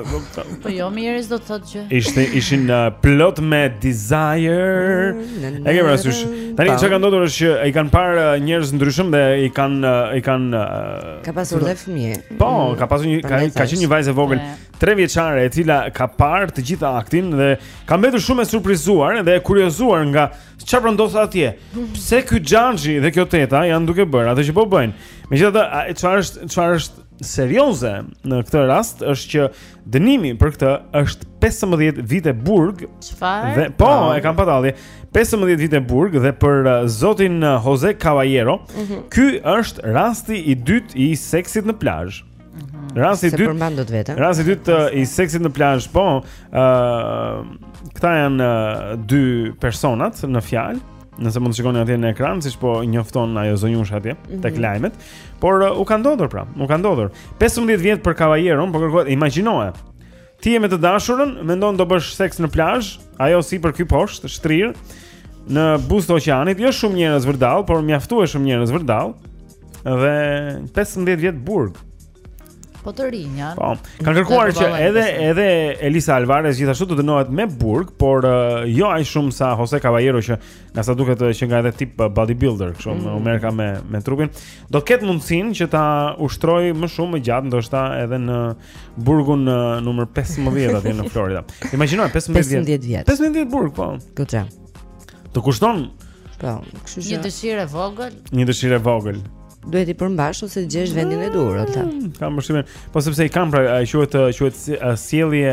Po jo, mirë s'do të thotë gjë. Ishte ishin uh, plot me desire. Mm, e ke parasysh? Tani çka ka ndodhur është që i kanë parë uh, njerëz të ndryshëm dhe i kanë uh, i kanë uh, Ka pasur dhe fëmijë. Po, mm, ka pasur një ka, ka qenë një vajzë e vogël 3 vjeçare e cila ka parë të gjithë aktin dhe ka mbetur shumë e surprizuar dhe e kuriozuar nga Çfarë po ndodh atje? Pse ky xhaxhi dhe kjo teta janë duke bërë atë që po bëjnë? Megjithatë, çfarë është çfarë është serioze në këtë rast është që dënimi për këtë është 15 vite burg. Çfarë? Dhe po, oh. e kam patallje. 15 vite burg dhe për uh, zotin uh, Jose Caballero, mm -hmm. ky është rasti i dytë i seksit në plazh. Mhm. Rasti i dytë. S'e përmban dot veten. Rasti i dytë uh, i seksit në plazh, po, ë uh, këta janë uh, dy personat në fjalë. Nëse mund të shikoni atje në ekran, siç po njofton ajo zonjusha atje mm -hmm. tek lajmet, por uh, u ka ndodhur pra, u ka ndodhur. 15 vjet për Caballeron, po kërkohet, imagjinoje. Ti je me të dashurën, mendon do bësh seks në plazh, ajo sipër ky poshtë, shtrirë në buzë të oqeanit, jo shumë njerëz vërdall, por mjaftueshëm njerëz vërdall. Dhe 15 vjet burg. Po të rinj janë. Po. Kanë kërkuar që edhe edhe Elisa Alvarez gjithashtu të dënohet me burg, por uh, jo aq shumë sa Jose Caballero që nga sa duket qenka edhe tip bodybuilder, kështu mm. u merrka me me trupin. Do të ketë mundësinë që ta ushtrojë më shumë më gjatë, ndoshta edhe në burgun numër 15 atje në Florida. Imagjino 15 vjet. 15 vjet. 15 vjet burg, po. Këtë. Të kushton. Po, kështu që. Një dëshirë e vogël. Një dëshirë e vogël. Duhet t'i përmbash ose të gjesh vendin e duhur atë. Mm, kam mëshirën. Po sepse e kanë pra, ai quhet quhet sjellje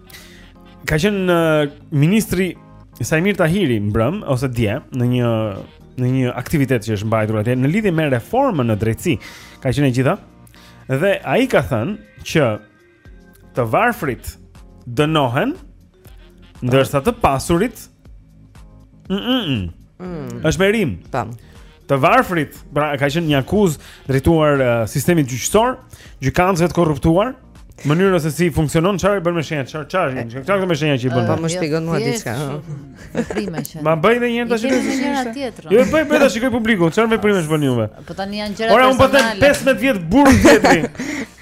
Ka qenë uh, ministri Saimir Tahiri mbrëm ose dje në një në një aktivitet që është mbajtur atje në lidhje me reformën në drejtësi. Ka qenë e gjitha. Dhe ai ka thënë që të varfrit dënohen ndërsa të pasurit Mm. Është me rimë. Tam. Të varfrit, pra ka qenë një akuzë drejtuar uh, sistemit gjyqësor, gjykatësve të korruptuar, mënyrën se si funksionon çfarë bën me shenja, çfarë çfarë, çfarë këto me shenja që i bën. Po më shpjegon mua diçka. Veprime që. Ma bëj edhe një herë tashi këtë gjë tjetër. Jo, bëj bëje ta shikojë publiku, çfarë veprime është bën juve. Po tani janë gjëra personale. Ore unë po them 15 vjet burg tjetri.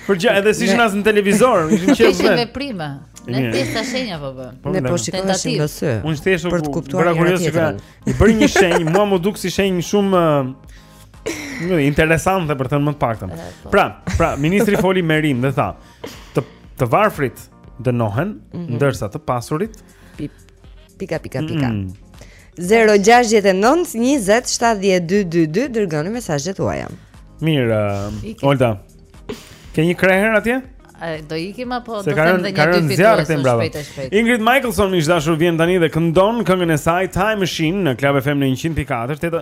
Për gjë, edhe s'ishte as në televizor, ishin çfarë? Ishin veprime. Ne thjesht ta shenja po bën. Po, ne po shikoheshim në sy. Unë thjesht për të kuptuar, u bëra kurioz se i bëri një shenjë, mua më duk si shenjë shumë interesante për të thënë më të paktën. Po. Pra, pra ministri foli me rimë dhe tha, të të varfrit dënohen, mhm. ndërsa të pasurit Pika pika pika. Mm. 0-6-9-20-7-12-2 Dërgoni mesazhet tuaja Mirë, uh, Olta Ke një kreher atje? do ikim apo do të them dhe një dy fitues shpejt e shpejt. Ingrid Michaelson miq të dashur vjen tani dhe këndon këngën e saj Time Machine në Club FM në 104.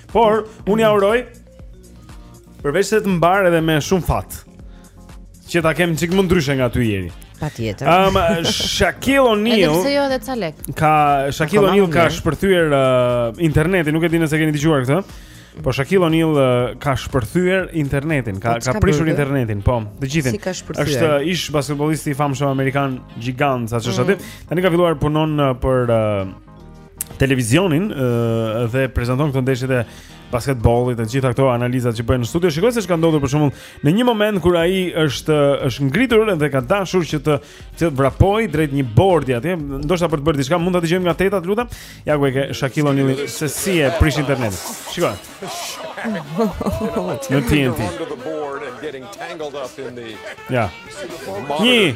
Por unë ia uroj përveç se të mbarë edhe me shumë fat. Që ta kem çik më ndryshe nga ty Jeri. Patjetër. Ëm um, Shaquille O'Neal. Edhe pse jo edhe ca lek. Ka Shaquille O'Neal ka shpërthyer uh, internetin, nuk e di nëse keni dëgjuar këtë. Po Shaquille O'Neal uh, ka shpërthyer internetin, ka po, ka prishur internetin, po, të gjithin. Si, është uh, ish basketbollisti i famshëm amerikan gjigant, sa ç'është mm. aty. Tani ka filluar punon uh, për uh, televizionin uh, dhe prezanton këto ndeshje të basketbollit, të gjitha këto analizat që bëhen në studio. Shikoni se ç'ka ndodhur për shembull në një moment kur ai është është ngritur dhe ka dashur që të të vrapojë drejt një bordi atje, ndoshta për të bërë diçka, mund ta dëgjojmë nga tetat, lutem. Ja ku e ke Shaquille O'Neal se si e prish internetin. Shikoj. Në TNT. Ja. Një.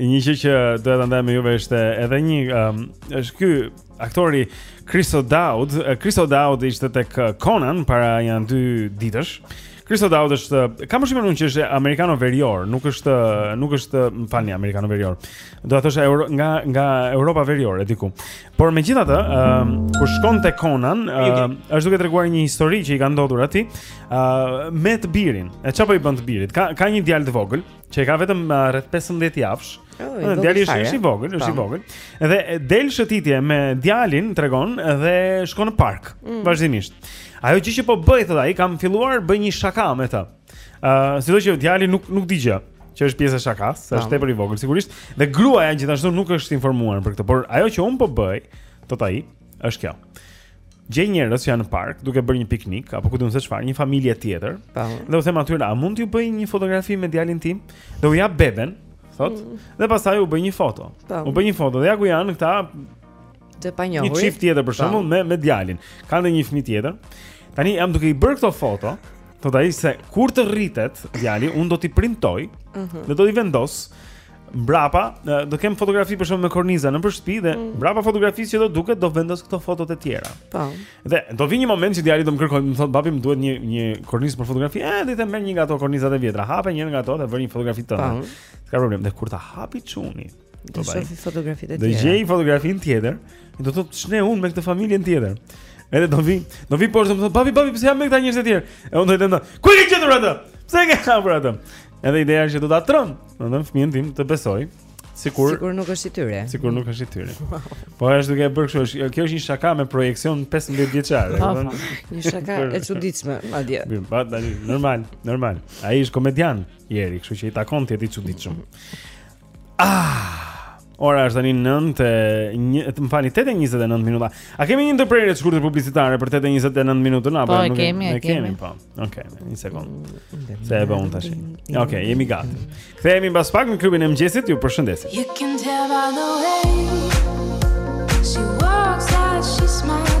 Një gjë që do ta ndaja me juve është edhe një um, është ky aktori Chris O'Dowd, Chris O'Dowd ishte tek Conan para nja dy ditësh. Chris O'Dowd është kam përshtypjen që është amerikano verior, nuk është nuk është, më falni, amerikano verior. Do të thosha Euro, nga nga Europa veriore diku. Por megjithatë, ë uh, kur shkon te Conan, uh, është duke treguar një histori që i ka ndodhur atij, ë uh, me të birin. E çfarë po i bën të birit? Ka ka një djalë të vogël, që e ka vetëm uh, rreth 15 javësh. Oh, dhe djali është është i vogël, është i vogël. Dhe del shëtitje me djalin, tregon dhe shkon në park mm. vazhdimisht. Ajo gjë që po bëj thotë ai, kam filluar bëj një shaka me të. Ë, uh, sido që djali nuk nuk di gjë që është pjesë e shakasë, është tepër i vogël sigurisht, dhe gruaja gjithashtu nuk është informuar për këtë, por ajo që unë po bëj, thotë ai, është kjo. gjej njerëz që janë në park duke bërë një piknik apo ku di unë se çfarë, një familje tjetër. Po. Dhe u them atyre, a mund t'ju bëj një fotografi me djalin tim? Dhe u jap beben, thotë. Mm. Dhe pastaj u bëj një foto. Po. U bëj një foto dhe ja ku janë këta të panjohur. Një çift tjetër për po. shembull me me djalin. Kanë edhe një fëmijë tjetër. Tani jam duke i bërë këto foto. Thotë ai se kur të rritet djali, unë do t'i printoj. Mm -hmm. Dhe do t'i vendos mbrapa, do kem fotografi përqark me korniza nëpër shtëpi dhe mm. mbrapa fotografisë që do duket do vendos këto foto të tjera. Po. Dhe do vijë një moment që djali do më kërkojë, më thotë babi më duhet një një kornizë për fotografi. Eh, do i them merr një nga ato kornizat e vjetra. Hape një nga ato dhe vër një fotografi tënde. Po. S'ka problem. Dhe kur ta hapë çuni, do të shohë fotografitë e tjera. Do gjejë fotografinë tjetër, do thotë ç'ne unë me këtë familjen tjetër. Edhe do vijë, do vijë poshtë më thotë babi, babi pse jam me këta njerëz të tjerë. E unë do t'i them, ku e ke gjetur atë? Pse e ke hapur atë? Edhe ideja që do ta trëm, do të them fëmijën e tim të besoj. Sikur Sikur nuk është i tyre. Sikur nuk është i tyre. Po është duke e bërë kështu, kjo është një shaka me projeksion 15 vjeçar, po, po. Një shaka e çuditshme, madje. Mirë, pa tani, normal, normal. Ai është komedian, Jeri, kështu që i takon të jetë i çuditshëm. Ah! Ora është tani 9:00, më falni, 8:29 minuta. A kemi një ndërprerje të shkurtër publicitare për 8:29 minutën apo e kemi? E kemi, po. Okej, një sekond. Se e bëun tash. Okej, jemi gati. Kthehemi mbas pak në klubin e mëngjesit, ju përshëndesim. You can tell by the way she walks out she smiles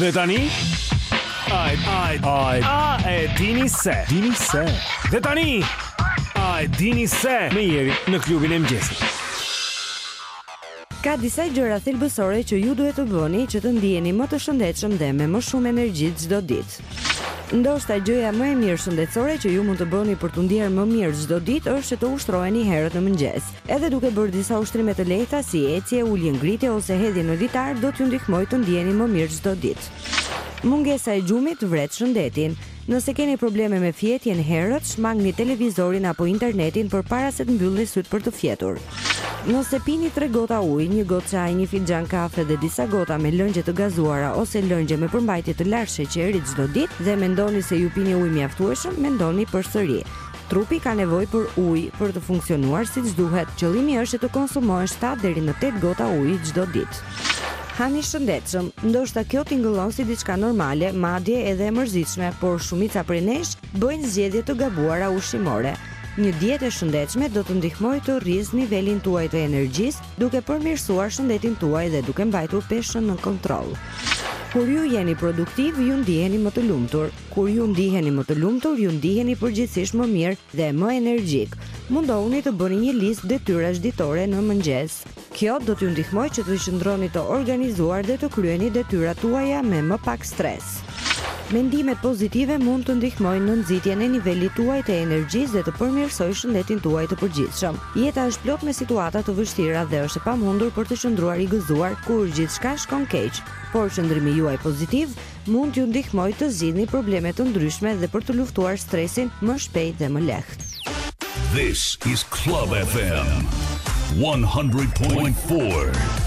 Dhe tani Ai ai ai a e dini se dini se Dhe tani a e dini se me Jerin në klubin e mëngjesit Ka disa gjëra thelbësore që ju duhet të bëni që të ndiheni më të shëndetshëm dhe me më shumë energji çdo ditë. Ndoshta gjëja më e mirë shëndetësore që ju mund të bëni për t'u ndjerë më mirë çdo ditë është që të ushtroheni herët në mëngjes. Edhe duke bërë disa ushtrime të lehta si ecje, ulje ngritje ose hedhje në litar do t'ju ndihmojë të ndiheni më mirë çdo ditë. Mungesa e gjumit vret shëndetin. Nëse keni probleme me fjetjen herët, shmangni televizorin apo internetin përpara se të mbyllni sytë për të fjetur. Nëse pini tre gota ujë, një gotë çaj, një filxhan kafe dhe disa gota me lëngje të gazuara ose lëngje me përmbajtje të lartë sheqeri çdo ditë dhe mendoni se ju pini ujë mjaftueshëm, mendoni përsëri. Trupi ka nevojë për ujë për të funksionuar siç duhet. Qëllimi është që të konsumohen 7 deri në 8 gota ujë çdo ditë. Hani shëndetshëm, ndoshta kjo tingëllon si diçka normale, madje edhe e mërzitshme, por shumica prej nesh bëjnë zgjedhje të gabuara ushqimore. Një dietë e shëndetshme do të ndihmojë të rrisë nivelin tuaj të energjisë, duke përmirësuar shëndetin tuaj dhe duke mbajtur peshën në kontroll. Kur ju jeni produktiv, ju ndiheni më të lumtur. Kur ju ndiheni më të lumtur, ju ndiheni përgjithësisht më mirë dhe më energjik. Mundohuni të bëni një listë detyrash ditore në mëngjes. Kjo do t'ju ndihmojë që të qëndroni të organizuar dhe të kryeni detyrat tuaja me më pak stres. Mendimet pozitive mund të ndihmojnë në nxitjen e nivelit tuaj të energjisë dhe të përmirësojë shëndetin tuaj të përgjithshëm. Jeta është plot me situata të vështira dhe është e pamundur për të qëndruar i gëzuar kur gjithçka shkon keq. Por qëndrimi juaj pozitiv mund t'ju ndihmojë të zgjidhni probleme të ndryshme dhe për të luftuar stresin më shpejt dhe më lehtë. This is Club FM 100.4.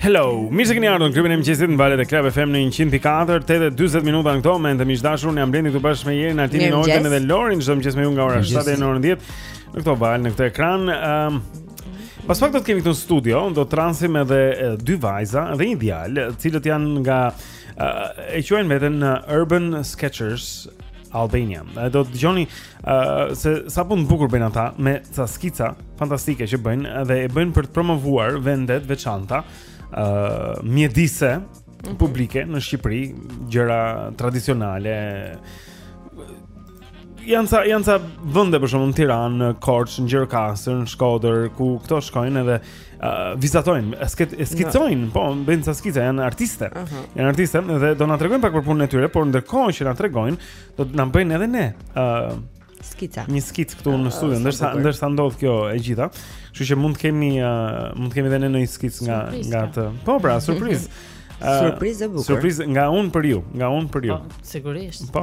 Hello, mirë se keni ardhur në klubin e mëngjesit në valët e Club FM në 100.4, 8:40 minuta në këto momente. Miq dashur, unë jam Blendi këtu bashkë me Jerin, Altinin, Oltën dhe Lorin, çdo mëngjes me ju nga ora 7 deri në orën 10 në këto valë, në këtë ekran. Ëm um, Pas pak do të kemi këtu në studio, do të trasim edhe dy vajza dhe një djalë, të cilët janë nga uh, e quajnë veten Urban Sketchers Albania. Do të dëgjoni Uh, se sa punë të bukur bëjnë ata me ca skica fantastike që bëjnë dhe e bëjnë për të promovuar vende të veçanta uh, mjedise mm -hmm. publike në Shqipëri gjëra tradicionale janë ca janë ca vende për shembull në Tiranë, në Korçë, në Gjirokastër, në Shkodër, ku këto shkojnë edhe uh, vizatojnë, sket, skicojnë, no. po, bëjnë ca skica, janë artiste. Uh -huh. Janë artiste dhe do na tregojnë pak për punën e tyre, por ndërkohë që na tregojnë, Do na bëjnë edhe ne. Ë uh, skica. Një skicë këtu në studio, uh, ndërsa ndërsa ndodh kjo e gjitha. Kështu që mund të kemi uh, mund të kemi edhe ne ndonjë skicë nga surprise, nga të. Po, pra, surprizë. Surprizë e bukur. Surprizë nga unë për ju, nga unë për ju. Po, sigurisht. Po,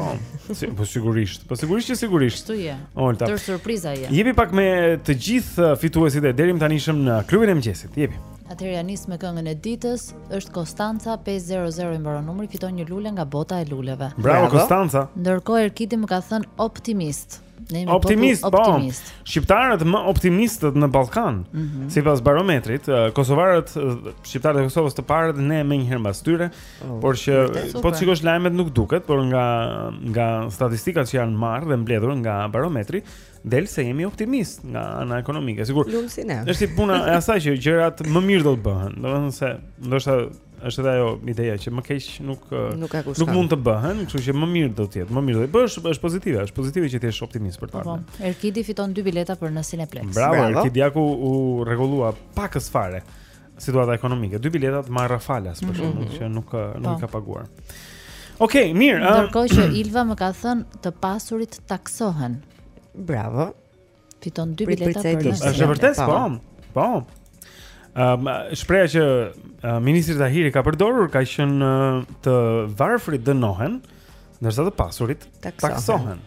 si, po sigurisht. Po sigurisht që sigurisht. Kështu je. Olta. Tërë surpriza je. Jepi pak me të gjithë uh, fituesit e deritanishëm në klubin e mëngjesit. Jepi. Atëherë ia nis me këngën e ditës. Është Konstanca 500 i mbaron numri, fiton një lule nga bota e luleve. Bravo Konstanca. Ndërkohë Erkidi më ka thënë optimist. Ne jemi optimistë, po. Optimist. Shqiptarët më optimistët në Ballkan. Mm -hmm. Sipas barometrit, kosovarët, shqiptarët e Kosovës të parët ne menjëherë mbas tyre, oh, por që po të shikosh lajmet nuk duket, por nga nga statistikat që janë marrë dhe mbledhur nga barometri, Del se jemi optimistë nga ana ekonomike, sigur. Lum si ne. Është si puna e asaj që gjërat më mirë do të bëhen. Domethënë se ndoshta është edhe ajo ideja që më keq nuk nuk, nuk mund të bëhen, kështu që më mirë do të jetë, më mirë do të bësh, është pozitive, është pozitive që të jesh optimist për ta. Po, po. Erkidi fiton dy bileta për në Cineplex. Bravo, Bravo. Erkidi daku u rregullua pakëz fare. Situata ekonomike. Dy bileta të marra falas për shembull mm -hmm. që nuk eh, nuk po. ka paguar. Okej, okay, mirë. Eh. Ndërkohë që Ilva më ka thënë të pasurit taksohen. Bravo. Fiton dy bileta për të. Është e vërtetë, po. Po. Ëm, ehm, um, shprehja që uh, ministri Tahiri ka përdorur ka qenë uh, të varfrit dënohen, ndërsa të pasurit taksohen. taksohen.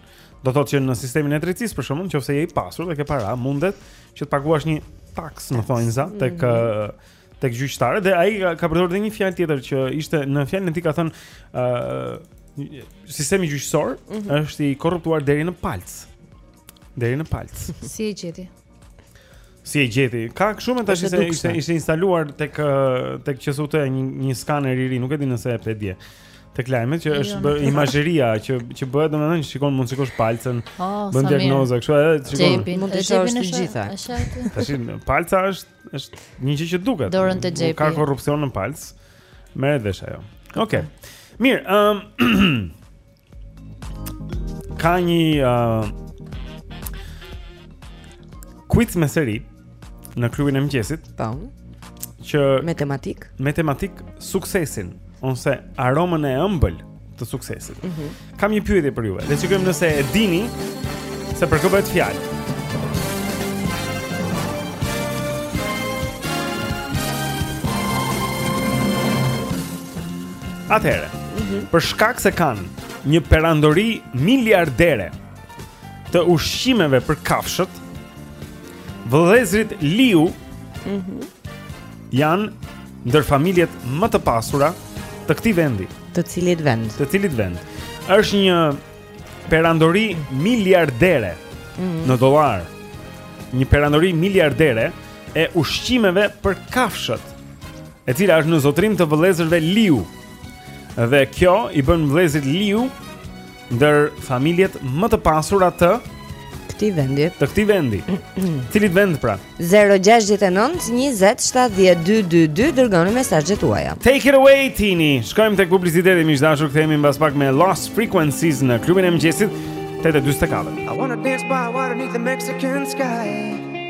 Do thotë që në sistemin e drejtësisë për shembull qoftë se je i pasur dhe ke para, mundet që të paguash një taksë, në thonjëza, tek mm -hmm. tek gjyqtarët dhe ai ka përdorur edhe një fjalë tjetër që ishte në fjalën e tij ka thënë ë uh, sistemi gjyqësor mm -hmm. është i korruptuar deri në palcë. Deri në palcë. Si e gjeti? Si e gjeti? Ka kështu më tash se ishte ishte instaluar tek tek QSUT një një skaner i ri, nuk e di nëse e pe dje. Tek lajmet që jo, është bë, imazheria që që bëhet domethënë shikon mund të shikosh palcën, oh, bën diagnozë kështu edhe shikon. Xhepin, mund të shohësh të gjitha. Tash palca është është një gjë që duket. Dorën te xhepi. Ka korrupsion në palcë. Merret vesh ajo. Okej. Okay. Mirë, ëm um, Ka një uh, Kuiz me seri Në klubin e mëngjesit Tam po. Që Me tematikë Me tematikë suksesin Ose aromën e ëmbël të suksesit mm -hmm. Kam një pyetje për juve Le të shikojmë nëse e dini Se për kë bëhet fjalë Atëherë, mm -hmm. për shkak se kanë një perandori miliardere të ushqimeve për kafshët, vëllezërit Liu mm -hmm. janë ndër familjet më të pasura të këtij vendi. Të cilit vend? Të cilit vend? Është një perandori miliardere mm -hmm. në dollar. Një perandori miliardere e ushqimeve për kafshët. e cila është në zotërim të vëllezërve Liu. Dhe kjo i bën vëllezërit Liu ndër familjet më të pasura të këtij vendi. Të këtij vendi. Cilit vend pra? 069 20 70 222 dërgoni mesazhet tuaja. Take it away Tini. Shkojmë tek publiciteti miq të dashur, kthehemi mbas pak me Lost Frequencies në klubin e mëngjesit 8:44. I wanna dance by water beneath the Mexican sky.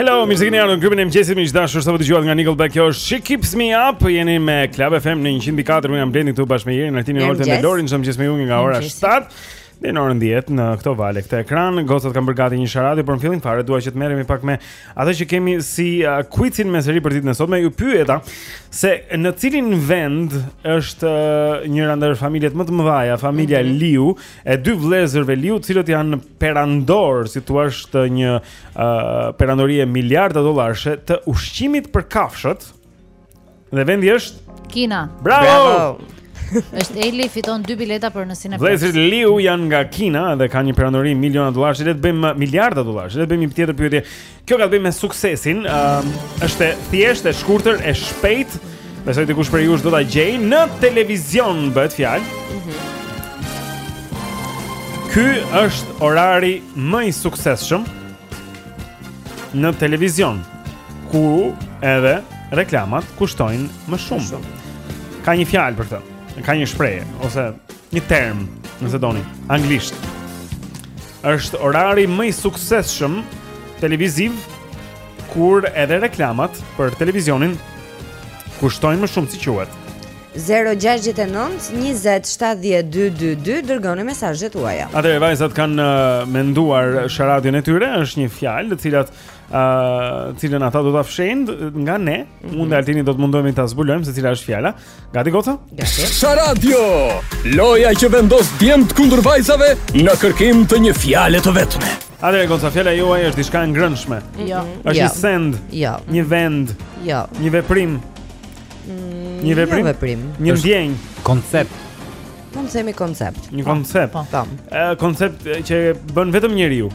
Hello, mirë se keni ardhur në klubin e mëngjesit. Miq të dashur, sapo dëgjuat nga Nickelback, kjo është She Keeps Me Up. Jeni me Club FM në 104. Unë jam Blendi këtu bashkë me Jerin, Artin, Oltën dhe Lorin. Çdo mëngjes me ju nga ora 7. Deri në orën 10 në këto vale, këtë ekran, gocat kanë bërë gati një sharadë, por në fillim fare dua që të merremi pak me atë që kemi si uh, kuizin me seri për ditën e sotme. Ju pyeta se në cilin vend është uh, njëra ndër familjet më të mëdha, familja mm -hmm. Liu, e dy vëllezërve Liu, të cilët janë perandor, si thua, është një uh, perandori e miliarda dollarësh të ushqimit për kafshët. Dhe vendi është Kina. Bravo! Bravo! Eli fiton dy bileta për në Cineplex. Vlezrit Liu janë nga Kina dhe kanë një perandori miliona dollarësh, le të bëjmë uh, miliarda dollarësh. Le të bëjmë një tjetër pyetje. Kjo ka të bëjë me suksesin. Ëm uh, është thjesht e shkurtër, e shpejtë. Besoj dikush prej jush do ta gjejë në televizion bëhet fjalë. Mm -hmm. Ky është orari më i suksesshëm. në televizion kur edhe reklamat kushtojnë më shumë. Ka një fjalë për këtë. Ka një shprehje ose një term, nëse doni, anglisht. Është orari më i suksesshëm televiziv kur edhe reklamat për televizionin kushtojnë më shumë si quhet. 0-6-9-27-12-22 Dërgoni mesazhet tuaja Atëherë vajzat kanë uh, menduar sharadion e tyre është një fjalë të cilat uh, cilën ata do të fshehin nga ne mm -hmm. Unë dhe altini do të mundohemi të zbulojmë se cila është fjala Gati goca? Gati Sharadio Loja që vendos djemtë kundër vajzave në kërkim të një fjale të vetme Atëherë goca fjala juaj është diçka e ngrënshme Jo mm -hmm. është një jo. send jo. Një vend jo. Një veprim Një veprim, veprim. një ndjenjë, koncept. Mund të themi koncept. Një koncept. Po. Tam. Ë koncept që bën vetëm njeriu.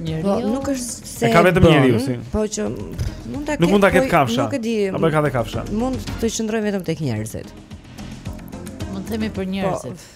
Njeriu. Po, nuk është se e ka vetëm njeriu, si. Po që mund ta ketë. Nuk mund ta ketë po, kafsha. Nuk e di. Apo e ka dhe kafsha. Mund të qëndrojmë vetëm tek njerëzit. Mund të themi për njerëzit. Po,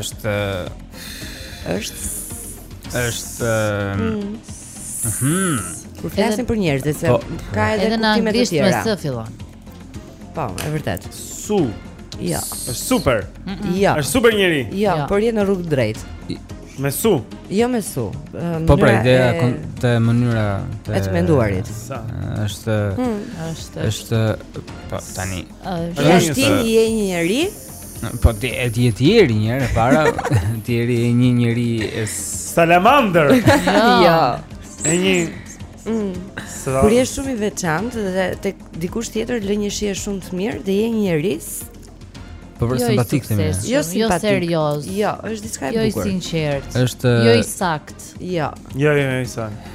është është është mhm kur flasim për njerëzit se po. ka edhe kuptime të tjera edhe në anglisht me s fillon po e vërtet su jo është super jo është super njeri jo por je në rrugë të drejtë me su jo me su po pra ideja te mënyra e të menduarit është hmm. është është po, tani është ti je një njeri Po ti e ti e ti e një herë para, ti je një njeri salamandër. Jo. jo. E një mm. Kur je shumë i veçantë dhe tek dikush tjetër lë një shije shumë të mirë dhe je një njeri s Po por jo simpatik themi. Jo, jo serioz. Jo, është diçka e bukur. Jo i sinqertë. Është Jo i saktë. Jo. Jo, jo, jo i saktë.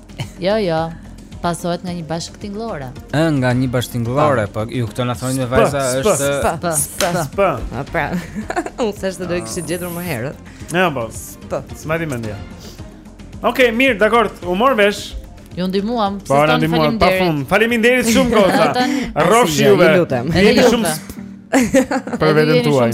Jo, jo. Pasohet nga një bashkëtingëllore. Ë, nga një bashkëtingëllore, po ju këto na thonë vajza është sp sp sp. Po pra. Unë s'e do ta kishit gjetur më herët. Ja, po. Po. S'ma merr mendja. Okej, mirë, dakor. U mor vesh. Ju ndihmuam, pse po, tani faleminderit. Pa fund. Faleminderit shumë goca. Rrofshi ju. Ju lutem. Jeni shumë për veten tuaj.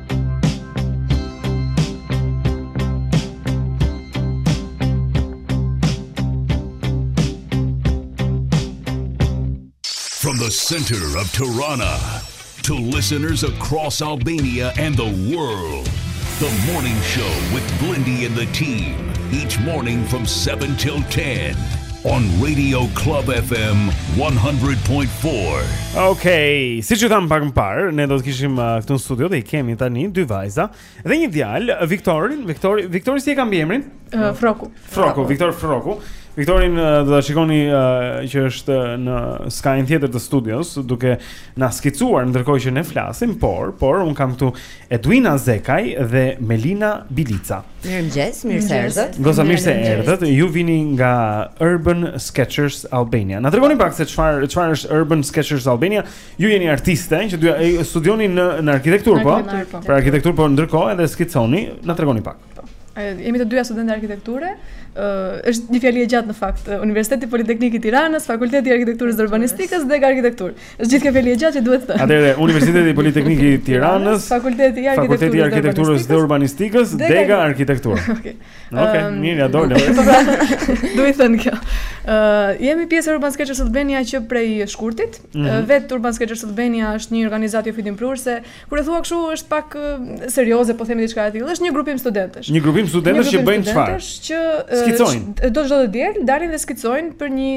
center of Tirana to listeners across Albania and the world. The morning show with Blindy and the team each morning from 7 till 10 On Radio Club FM 100.4. Okay, siç ju tham pak më parë, ne do të kishim uh, këtu në studio dhe i kemi tani dy vajza dhe një djalë, Viktorin, Viktori, Viktori si e ka mbiemrin? Uh, Froku. Froku, Viktor Froku. Viktorin uh, do ta shikoni uh, që është uh, në skajin tjetër të studios duke na skicuar ndërkohë që ne flasim, por por unë kam këtu Edwina Zekaj dhe Melina Bilica. Mirëmëngjes, mirë se erdhët. Goca mirë se erdhët. Ju vini nga Urban Sketchers Albania. Na tregoni pak se çfarë çfarë është Urban Sketchers Albania? Ju jeni artiste, që dy studioni në në arkitekturë, po? po. Për arkitekturë po ndërkohë edhe skiconi, na tregoni pak. Po. Jemi të dyja studentë arkitekture. Ë është një fjali e gjatë në fakt. Universiteti Politeknik i Tiranës, Fakulteti i Arkitekturës dhe Urbanistikës dhe arkitekturë. Është gjithë kjo fjalë e gjatë që duhet thënë. Atëherë, Universiteti Politeknik i Tiranës, Fakulteti i Arkitekturës, Arkitekturës dhe Urbanistikës, Dega Arkitekturë. Okej. Okej, ehm, mirë, ia dolëm. Po pra, duhet thënë kjo. Ë, jemi pjesë e Urban Sketchers Albania që prej shkurtit. Mhm. Vetë Urban Sketchers Albania është një organizatë jo fitimprurëse Kur e thua kështu është pak serioze, po themi diçka e tillë. Është një grupim studentësh. Një grupim studentësh që bëjnë çfarë? Që skicojnë. Do çdo të diel dalin dhe skicojnë për një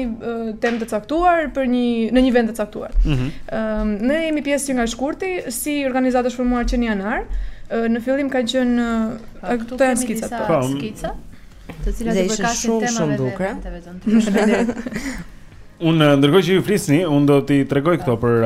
temë të caktuar, për një në një vend të caktuar. Ëm mhm. ehm, ne jemi pjesë që nga shkurti si organizata është formuar që në janar. Në fillim kanë qenë këto janë skicat. Po, po. skica. Të cilat i përkasin temave të veta. Unë ndërkohë që ju flisni, unë do t'i tregoj këto për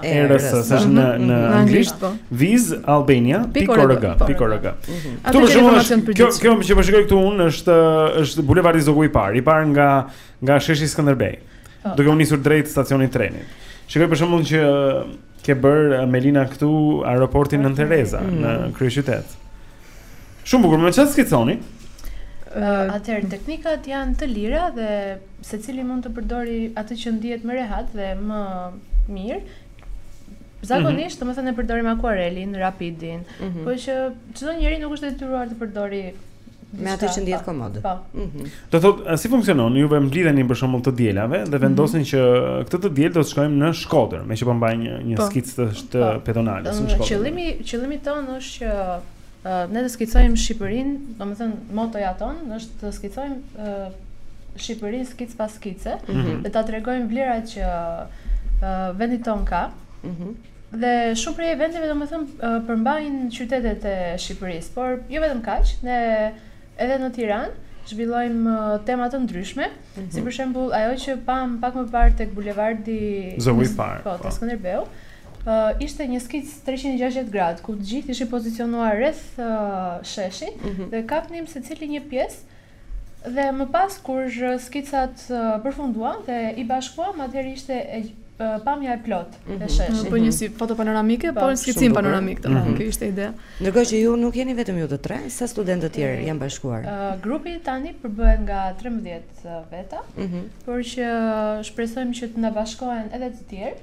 Erës, se është në në anglisht, po. Viz Albania pikë org, pikë org. Mhm. Atë për informacion për Kjo kjo që po shikoj këtu unë është është bulevardi Zogu i parë, i parë nga nga sheshi Skënderbej. Po. Duke u nisur drejt stacionit të trenit. Shikoj për shembull që ke bërë Melina këtu aeroportin Nënë Tereza në kryeqytet. Shumë bukur, me çfarë skiconi? Uh, Atëherë teknikat janë të lira dhe secili mund të përdorë atë që ndihet më rehat dhe më mirë. Zakonisht, mm -hmm. domethënë e përdorim akuarelin, rapidin, mm -hmm. por që çdo njeri nuk është i detyruar të përdorë me atë që ndihet komode. Po. Mm -hmm. Do thotë, si funksionon? Juve mblidheni për shembull të dielave dhe mhm. vendosni që këtë të diel do të shkojmë në Shkodër, me që po mbaj një një po. skicë të, të po. pedonales në Shkodër. Qëllimi qëllimi tonë është që uh, ne të skicojmë Shqipërinë, domethënë motoja tonë është të skicojmë uh, Shqipërinë skicë pas skice mm -hmm. dhe ta tregojmë vlerat që uh, vendi ton ka. Mm -hmm. Dhe shumë prej eventeve domethënë uh, përmbajnë qytetet e Shqipërisë, por jo vetëm kaq, ne Edhe në Tiranë zhvillojmë tema të ndryshme, si për shembull ajo që pamë pak më parë tek bulevardi Zogu i Parë, po, te Skënderbeu, uh, ishte një skicë 360 gradë ku të gjithë ishin pozicionuar rreth uh, sheshit mm -hmm. dhe kapnim secili një pjesë dhe më pas kur skicat uh, përfunduan dhe i bashkuam atëherë ishte e, uh, pamja e plotë. Mhm. e sheshit. Po një si foto panoramike, po, po një skicim panoramik, të mhm. kjo ishte ide. Ndërkohë që ju nuk jeni vetëm ju të tre, sa studentë të tjerë janë bashkuar? Uh, grupi tani përbëhet nga 13 veta, uh mhm. -huh. por që shpresojmë që të na bashkohen edhe të tjerë.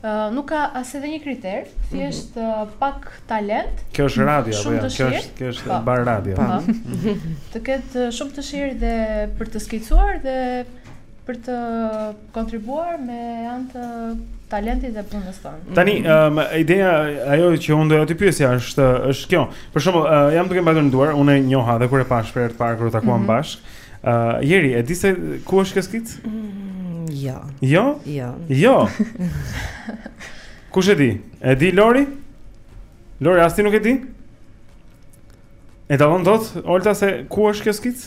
Uh, nuk ka as edhe një kriter, thjesht uh, pak talent. Kjo është radio apo jo? Kjo është kjo është po. bar radio. Po. Po. të ketë shumë dëshirë dhe për të skicuar dhe për të kontribuar me anë të talentit dhe punës tonë. Tani, um, ideja ajo që unë doja të pyesja është është kjo. Për shembull, uh, jam duke mbajtur në duar, unë e njoha dhe kur e pashë për herë të parë kur u takuam mm -hmm. bashkë. Uh, Jeri, e di se ku është kjo skicë? Mm, jo. Jo? Jo. Jo. Kush e di? E di Lori? Lori, as ti nuk e di? E dallon dot Olta se ku është kjo skicë?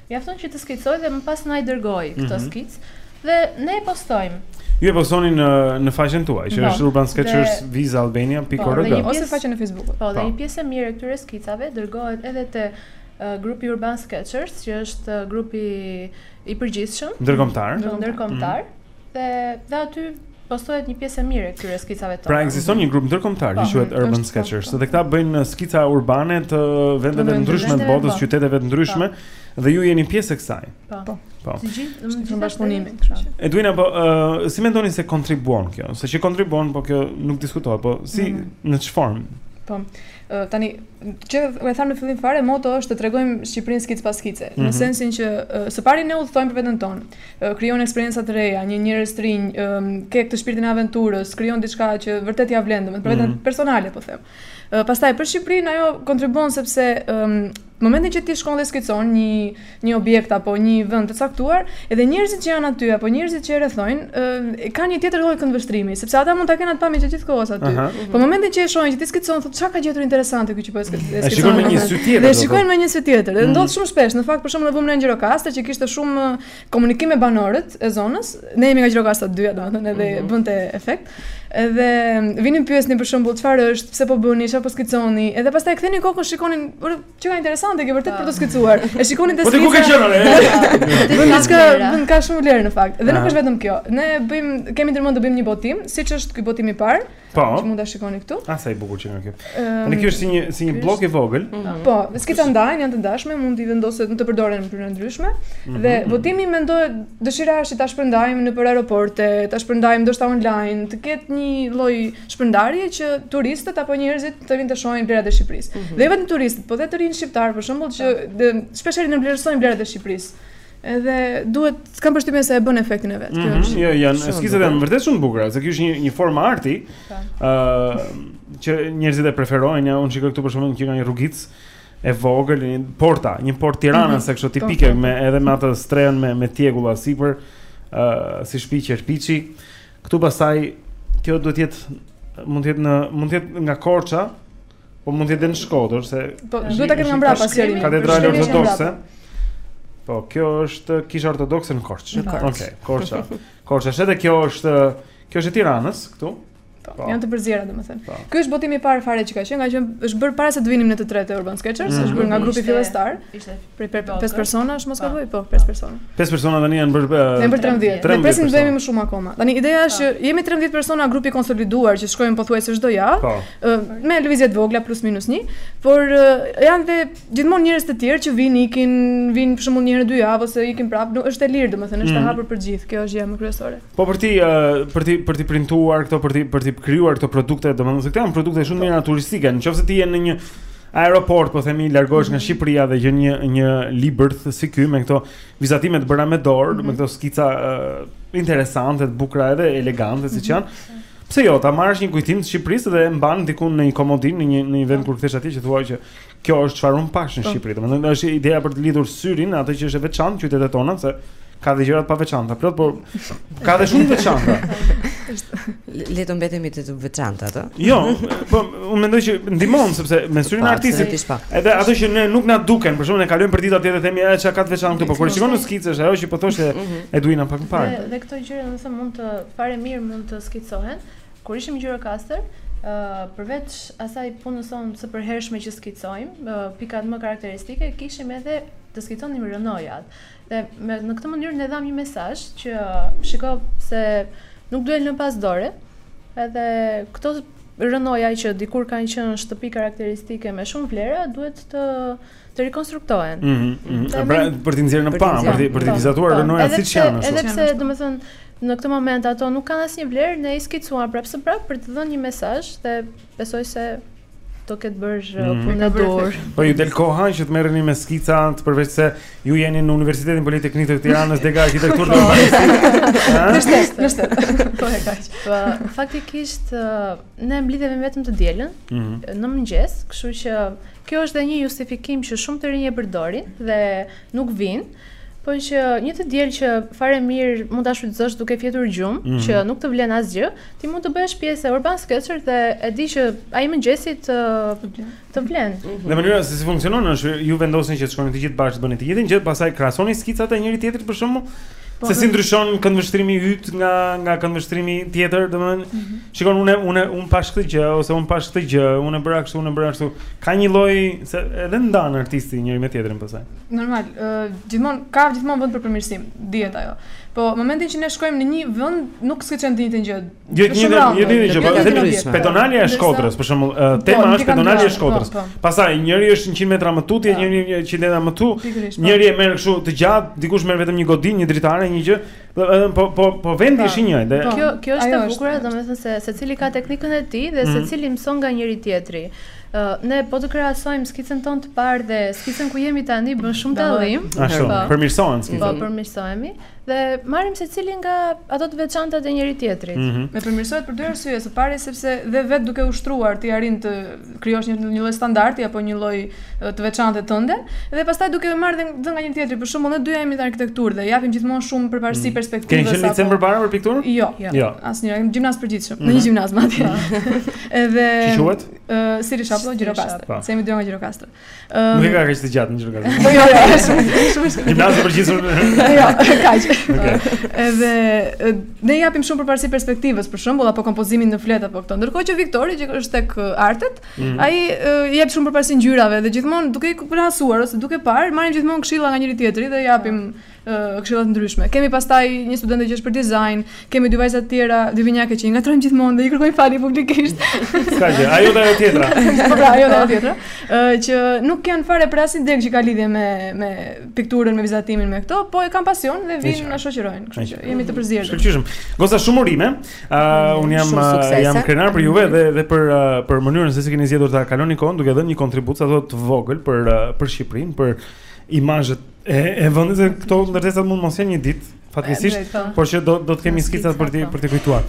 Mjafton që të skicojë dhe më pas na i dërgon këto mhm. skica dhe ne e postojmë. Ju e postoni në në faqen tuaj, që po. është Urban Sketchers vizë Albania pikë po, org. Ose faqen në Facebook. Po, dhe po. një pjesë e mirë e këtyre skicave dërgohet edhe te grupi Urban Sketchers, që është grupi i përgjithshëm ndërkombëtar. Ndërkombëtar. Mhm. Dhe dhe aty postohet një pjesë e mirë e këtyre skicave tona. Pra ekziston një grup ndërkombëtar që po, quhet Urban Sketchers dhe këta bëjnë skica urbane të vendeve të ndryshme të botës, po. qyteteve të ndryshme po. dhe ju jeni pjesë e kësaj. Po. Po. Të gjithë në gjithë bashkëpunimin, kështu. Edwina, po si mendoni se kontribuon kjo? Se që kontribuon, po kjo nuk diskutohet, po si mm. në çfarë forme? Po tani që e thamë në fillim fare moto është të tregojmë Shqipërinë skicë pas skice, mm -hmm. në mhm. sensin që së pari ne udhëtojmë për veten tonë. krijon eksperienca të reja, njeh njerëz të rinj, ke këtë shpirtin e aventurës, krijon diçka që vërtet ia vlen, domethënë për veten mm -hmm. personale po them. Pastaj për Shqipërinë ajo kontribuon sepse um, momentin që ti shkon dhe skicon një një objekt apo një vend të caktuar, edhe njerëzit që janë aty apo njerëzit që e rrethojnë, uh, kanë një tjetër lloj këndvështrimi, sepse ata mund ta kenë atë pamje gjithë kohës aty. Uh -huh. Po momentin që e shohin që ti skicon Çka ka gjetur interesante ky që po e skicon? E shikojnë me një sy tjetër. E shikojnë me një sy tjetër. Mm. Ndodh shumë shpesh. Në fakt për shembull e vumë re në Gjirokastër që kishte shumë uh, komunikim me banorët e zonës. Ne jemi nga Gjirokastra të dyja, domethënë edhe mm-hmm. bënte efekt. Edhe um, vinin pyesnin për shembull çfarë është, pse po bëni, çfarë po skiconi. Edhe pastaj kthenin kokën shikonin, po ç'ka interesante që vërtet për të skicuar. E shikonin te skica. Po ti ku ke qenë? Vëmë diçka, vëmë ka shumë vlerë në fakt. Dhe nuk është vetëm kjo. Ne bëjmë kemi ndërmend të bëjmë një botim, siç është ky botim i parë. Po. Që mund ta shikoni këtu. Ah, sa i bukur qenka kjo. Um, Në kjo është si një si një bllok i vogël. Mm -hmm. Po, dhe skicat ndahen, janë të ndashme, mund të vendosen në të përdoren në mënyra të ndryshme. Mm -hmm. Dhe mhm. botimi mendoj dëshira është që ta shpërndajmë nëpër aeroporte, ta shpërndajmë ndoshta online, të ketë një lloj shpërndarje që turistët apo njerëzit të vinë të shohin vlerat e Shqipërisë. Mm -hmm. Dhe jo vetëm turistët, po dhe të rinjtë shqiptarë për shembull që shpeshherë i nënvlerësojnë vlerat e Shqipërisë. Edhe duhet, kam përshtypjen se e bën efektin e vet. Mm -hmm, jo, janë eskizat janë vërtet shumë bukura, se kjo është një një formë arti. Po. Ëh, uh, që njerëzit e preferojnë, ja, unë shikoj këtu për shembull që ka një rrugicë e vogël, një portë, një portë Tirane mm -hmm. se kështu tipike po, po, po. me edhe me atë strehën me me tjegulla sipër, ëh, uh, si shtëpi qerpiçi. Këtu pastaj kjo duhet të jetë mund të jetë në mund të jetë nga Korça, Po mund të jetë në Shkodër se Po, duhet ta ketë nga mbrapa shkrimin. Katedralja ortodokse. Po kjo është kisha ortodokse në Korçë. Okej, okay, Korça. Korça është edhe kjo është kjo është e Tiranës këtu. Po, po. janë të përziera domethënë. Po. Ky është botimi i parë fare që ka qenë, ngaqë është bërë para se të vinim ne të tre te Urban Sketchers, mm -hmm. është bërë nga grupi fillestar. Ishte Prej, prej, po, pesë persona është, mos gaboj, po, po pesë persona. Pesë persona tani janë bërë uh, janë bërë 13. Ne presim të bëhemi më shumë akoma. Tani ideja është që jemi 13 persona grup i konsoliduar që shkojmë pothuajse çdo javë. Po. Uh, me lëvizje të vogla plus minus 1, por uh, janë dhe gjithmonë njerëz të tjerë që vijnë, ikin, vijnë për shembull një herë dy javë ose ikin prapë, nuk, është e lirë domethënë, është e mm. hapur për gjithë. Kjo është gjëja më kryesore. Po për t'i uh, për t'i për t'i printuar këto për t'i për t'i krijuar këto produkte, domethënë këto janë produkte shumë po. mira turistike. Nëse ti je në një Aeroport, po themi largohesh nga mhm. Shqipëria dhe gjen një një libërth si ky me këto vizatime të bëra me dorë, mhm. me këto skica uh, interesante, të bukura edhe elegante siç mhm. janë. Pse jo, ta marrësh një kujtim të Shqipërisë dhe e mban diku në një komodinë, në një në një vend po. kur kthehesh atje që thua që kjo është çfarë unë pashë në po. Shqipëri. Domethënë është ideja për të lidhur syrin atë që është e veçantë te qytetet tona se Ka dhe gjëra të paveçanta, plot, por ka dhe shumë të veçanta. Le të mbetemi te të veçantat ato. Jo, po unë mendoj që ndihmon sepse me syrin e po, artistit. Edhe ato që ne nuk na duken, për shembull ne kalojmë përditë atje dhe themi ja çfarë ka të veçantë këtu, po kur shikon në skicë është ajo që po thoshte mhm. Eduina pak më parë. Dhe këto gjëra domethënë mund të fare mirë mund të skicohen. Kur ishim në Gjirokastër, Uh, përveç asaj punës sonë së përhershme që skicojmë, uh, pikat më karakteristike, kishim edhe të skiconim rënojat. Dhe ne, në këtë mënyrë ne dhamë një mesazh që shiko se nuk duhet lënë pas dore. Edhe këto rënoja që dikur kanë qenë shtëpi karakteristike me shumë vlera duhet të të rikonstruktohen. Mm -hmm. Dhe, pra për të nxjerrë në pah, për të për të po, vizatuar po. rënojat siç janë ashtu. Edhe pse domethënë në këtë moment ato nuk kanë asnjë vlerë, ne i skicuam prapëseprapë për të dhënë një mesazh dhe Besoj se do ketë bërë mm. Uh, punë ndopak. Po ju del koha që të merreni me skicat përveçse ju jeni në Universitetin Politeknik të Tiranës dega arkitekturë të bërë. Nështë, nështë. Po aq. Po faktikisht uh, ne mblidhemi vetëm të dielën mm -hmm. në mëngjes, kështu që kjo është dhe një justifikim që shumë të rinj e përdorin dhe nuk vijnë. Po që një të diel që fare mirë mund ta shfrytëzosh duke fjetur gjumë, mm -hmm. që nuk të vlen asgjë, ti mund të bëhesh pjesë e Urban Sketcher dhe e di që ai mëngjesi të të vlen. Mm -hmm. Në mënyrë se si funksionon është ju vendosni që të shkoni të gjithë bashkë bëni të njëjtën gjë, pastaj krahasoni skicat e njëri-tjetrit për shembull. Po, se si ndryshon këndvështrimi yt nga nga këndvështrimi tjetër, domethënë. Mm -hmm. Shikon unë unë unë pashë këtë gjë ose unë pashë këtë gjë, unë bëra kështu, unë bëra kështu. Ka një lloj se edhe ndan artisti njëri me tjetrin pastaj. Po Normal, gjithmonë ka gjithmonë vend për përmirësim, dihet ajo. Po momentin që ne shkojmë në një vend, nuk skicojmë të njëjtën gjë. Jo, një një një një gjë, po vetëm një pedonalja e Shkodrës, për shembull, po, tema është pedonalja e Shkodrës. Po, po. Pastaj njëri është 100 metra më tutje, njëri 100 metra më tu, njëri e merr kështu të gjatë, dikush merr vetëm një godinë, një dritare, një gjë. Po po po po vendi është i po. njëjtë. Kjo kjo është e bukur, domethënë se secili ka teknikën e tij dhe mhm. secili mëson nga njëri-tjetri. Ë ne po të krahasojmë skicën tonë të parë dhe skicën ku jemi tani bën shumë dallim. Ashtu, po. përmirësohen skicat. Po përmirësohemi dhe marrim secili nga ato të veçantat e njëri-tjetrit. Mm -hmm. Me përmirësohet për dy arsye, së pari sepse dhe vetë duke ushtruar ti arrin të krijosh një një lloj standardi apo një lloj të veçante tënde dhe pastaj duke marrë dhe nga njëri-tjetri për shembull ne dy jemi te arkitektura dhe japim gjithmonë shumë përparësi mm. perspektivës apo Keni qenë në lice përpara për pikturë? Jo, jo. jo. Asnjë, jam gjimnaz i përgjithshëm, në një mhm. gjimnaz madje. Edhe Si quhet? Ë, Siri Shapllo Gjirokastër. Po. Se jemi të dyja nga Gjirokastra. Um, nuk e ka kështu të gjatë në Gjirokastër. Jo, jo, shumë shumë shumë shumë. Gjimnaz i përgjithshëm. Jo, kaq. Edhe, ne japim shumë përparësi perspektivës, për shembull, apo kompozimin në fletë, apo këto. Ndërkohë që Viktori, që është tek artet, mm -hmm. ai uh, jep shumë përparësi ngjyrave, dhe gjithmonë duke i krahasuar, ose duke parë, marrim gjithmonë këshilla nga njëri-tjetri, dhe japim... Mm -hmm. këshilla të ndryshme. Kemi pastaj një studente që është për dizajn, kemi dy vajza të tjera, dy binjake që i ngatërrojmë gjithmonë dhe i kërkojmë falje publikisht. Sa gjë, ajo dhe ajo tjetra. Po pra, ajo dhe ajo tjetra, që nuk kanë fare për asnjë degë që ka lidhje me me pikturën, me vizatimin, me këto, po e kanë pasion dhe vijnë na shoqërojnë. Kështu që jemi të përzier. Shkëlqyshëm. Goca shumë urime. Ë uh, unë jam uh, jam krenar për juve dhe dhe për uh, për mënyrën se si keni zgjedhur ta kaloni kohën duke dhënë një kontribut sado të vogël për uh, për Shqipërinë, për imazhet E e vonë se këto ndërtesa mund mos jenë një ditë, fatkeqësisht, por që do do të kemi skicat për t'i po. për t'i kujtuar.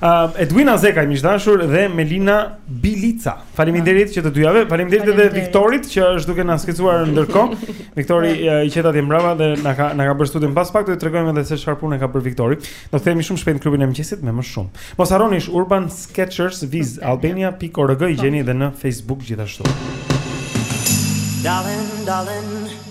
Ë uh, Edvina Zeka miq të dashur dhe Melina Bilica. Faleminderit që të dyjave, faleminderit edhe Viktorit që është duke na skicuar ndërkohë. Viktori i qetë atje mbrapa dhe na ka na ka bërë studion pas pak do të tregojmë edhe se çfarë pune ka bërë Viktori. Do të kthehemi shumë shpejt në klubin e mëngjesit me më shumë. Mos harroni Urban Sketchers Vis Albania.org i gjeni edhe në Facebook gjithashtu. Darling, darling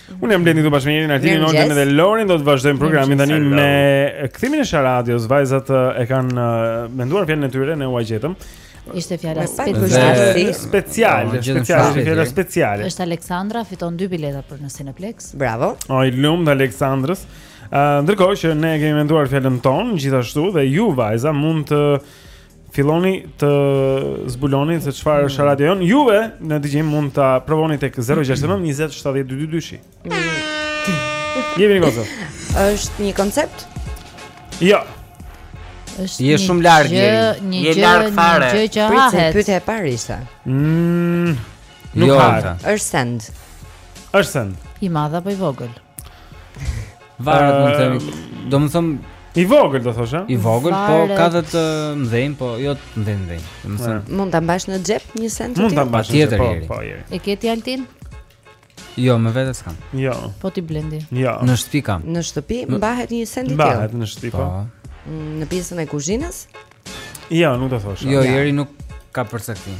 Unë jam blendi këtu bashkë me Jerin, Altinin, Mirëmëngjes. Nonjën dhe Lorin do të vazhdojmë programin tani Mirëmëngjes. me kthimin e Sharadios. Vajzat eh, e kanë eh, menduar fjalën e tyre, ne ua gjetëm. Ishte fjala Me pak Dhe speciale. vështirësi. speciale, Po, gjetëm speciale, shpejt, fjala Jeri. speciale. Është Aleksandra fiton dy bileta për në Cineplex. Bravo. O i lumtë Aleksandrës. Ë, ndërkohë që ne e kemi menduar fjalën tonë, gjithashtu dhe ju vajza mund të Filloni të zbuloni se çfarë është hmm. radio jonë. Juve në dëgjim mund ta provoni tek 069 20 70 222. Jemi në gozë. Është një koncept? Jo. Është je shumë larg je. Një gjë, larg fare. Një gjë që hahet. Pyetja e parë ishte. Mm, nuk jo, hahet. Është send. Është send. I madh apo i vogël? Varet mund të themi. Domethënë i vogël do thosha. I vogël, po ka dhe të mëdhenj, po jo të mëdhenj mëdhenj. Domethënë mund ta mbash në xhep një send të tillë. Mund ta mbash tjetër po, po Jeri. E ke ti Altin? Jo, me vete s'kam. Jo. Po ti blendi. Jo. Në shtëpi kam. Në shtëpi mbahet një send i tillë. Mbahet në shtëpi po. po. Mm, në pjesën e kuzhinës? Jo, nuk do thosha. Jo, Jeri nuk ka përcaktim.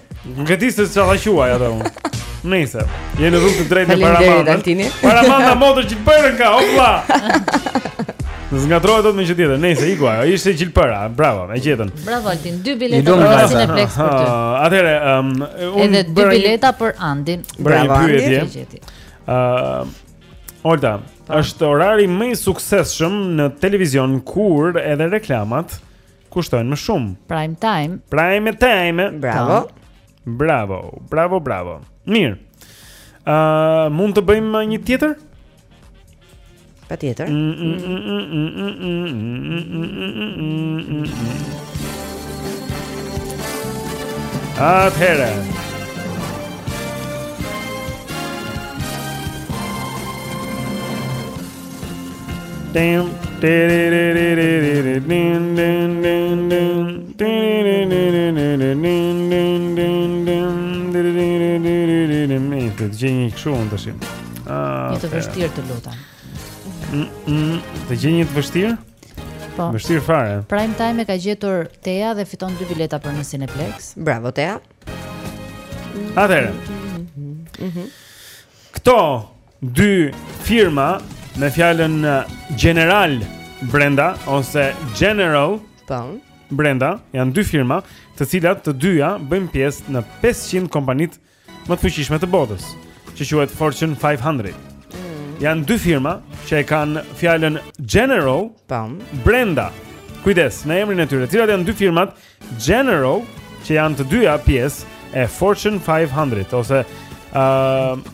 Nuk e di se çfarë ta quaj atë unë. Nëse jeni në rrugë të drejtë me Paramanda. Paramanda motor që bën nga opla. Nëse ngatërrohet dot me gjë tjetër. Nëse iku ajo, ishte gjilpëra. Bravo, e gjetën. Bravo Altin, dy bileta për në Cineplex për ty. Atëre, ëm, um, unë edhe dy bileta për Antin. Bravo, e gjeti. Ëm, Olta, është orari më i suksesshëm në televizion kur edhe reklamat Kushtojnë më shumë. Prime time. Prime time. Bravo. Bravo. Bravo, bravo. Mirë. Ë, uh, mund të bëjmë një tjetër? Patjetër. Atëherë. Damn. Të gjeni një kështu unë të shimë ah, Një të vështirë të lutem mm, mm, Të gjeni një të vështirë? Po Vështirë fare Prime time e ka gjetur Tea dhe fiton 2 bileta për në Cineplex Bravo Tea Atere mhm. Këto dy firma me fjalën General brenda ose General po. brenda janë dy firma të cilat të dyja bëjnë pjesë në 500 kompanitë më të fuqishme të botës që quhet Fortune 500. Mm. Janë dy firma që e kanë fjalën General po. brenda. Kujdes, në emrin e tyre, cilat janë dy firmat General që janë të dyja pjesë e Fortune 500 ose ë uh,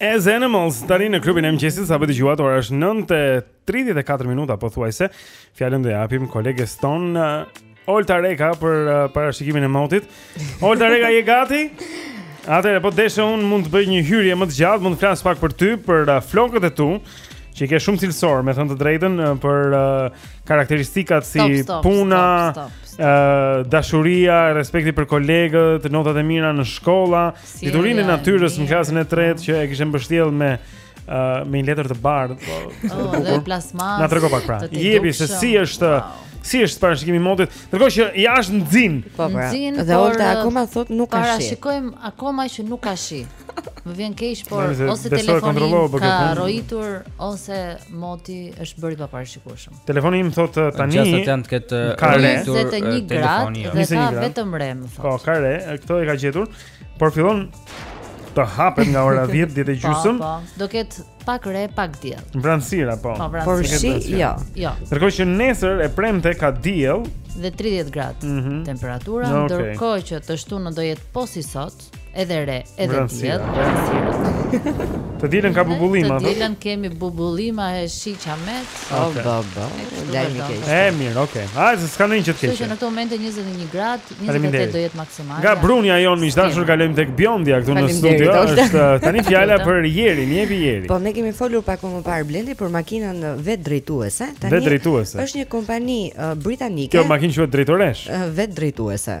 As Animals, tani në klubin e mëngjesit sapo dëgjuat, ora është 9:34 minuta pothuajse. Fjalën do japim koleges sonë uh, Olta Reka për uh, parashikimin e motit. Olta Reka je gati? Atëherë po deshe unë mund të bëj një hyrje më të gjatë, mund të flas pak për ty, për uh, flokët e tu, që i ke shumë cilësor, me thënë të drejtën, uh, për uh, karakteristikat si stop, stop, puna, stop, Uh, dashuria, respekti për kolegët, notat e mira në shkolla, si diturinë e natyrës në klasën e tretë që e kishe mbështjellë me uh, me një letër të bardhë. Po, oh, dhe plasmas. Na trego pak pra. Jepi se si është wow si është parashikimi i motit, ndërkohë që jashtë nxin. Po, po. Nxin, dhe Olta akoma thot nuk ka shi. Parashikojmë akoma që nuk ka shi. Më vjen keq, por ose telefoni ka rrejtur ose moti është bërë i paparashikueshëm. Telefoni im thot tani Gjasa të janë të ketë Ka re 21 grad dhe ka vetëm re më thot Po, ka re, këtë e ka gjetur Por fillon të hapet nga ora 10, 10 e po, gjysëm Po, po, do ketë pak re, pak diell Vranësira, po, po Por shi, jo Jo Ndërkohë që nesër e premte ka diell Dhe 30 grad mm -hmm. Temperatura, no, okay. ndërkohë që të shtunën do jetë po si sot Edhe re, edhe diell. Të dielën ka bubullima. Të dielën kemi bubullima e shiqa me. Oh, okay. ba, ba. Lajm i keq. E mirë, okay. Ha, se s'ka ndonjë gjë të keqe. Kështu që në këtë moment 21 grad, 28 do jetë maksimale. Nga Brunja jonë miq të dashur kalojmë tek bjondja këtu në studio. Është tani fjala për Jerin, jepi Jeri. Po ne kemi folur pak më parë Blendi për makinën vetëdrejtuese. Tani vetëdrejtuese. Është një kompani uh, britanike. Kjo makinë quhet drejtoresh. Uh, vetëdrejtuese.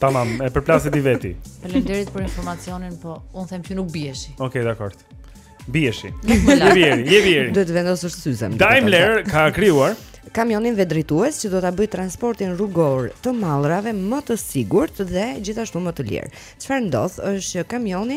Tamam, e përplasë ti vetë. Faleminderit për informacionin, po un them që nuk bie shi. Okej, okay, dakor. Bie shi. Jepi Jeri, jepi Jeri. Duhet të vendosësh syzet. Daimler ka krijuar kamionin vetëdrejtues që do ta bëj transportin rrugor të mallrave më të sigurt dhe gjithashtu më të lirë. Çfarë ndodh është që kamioni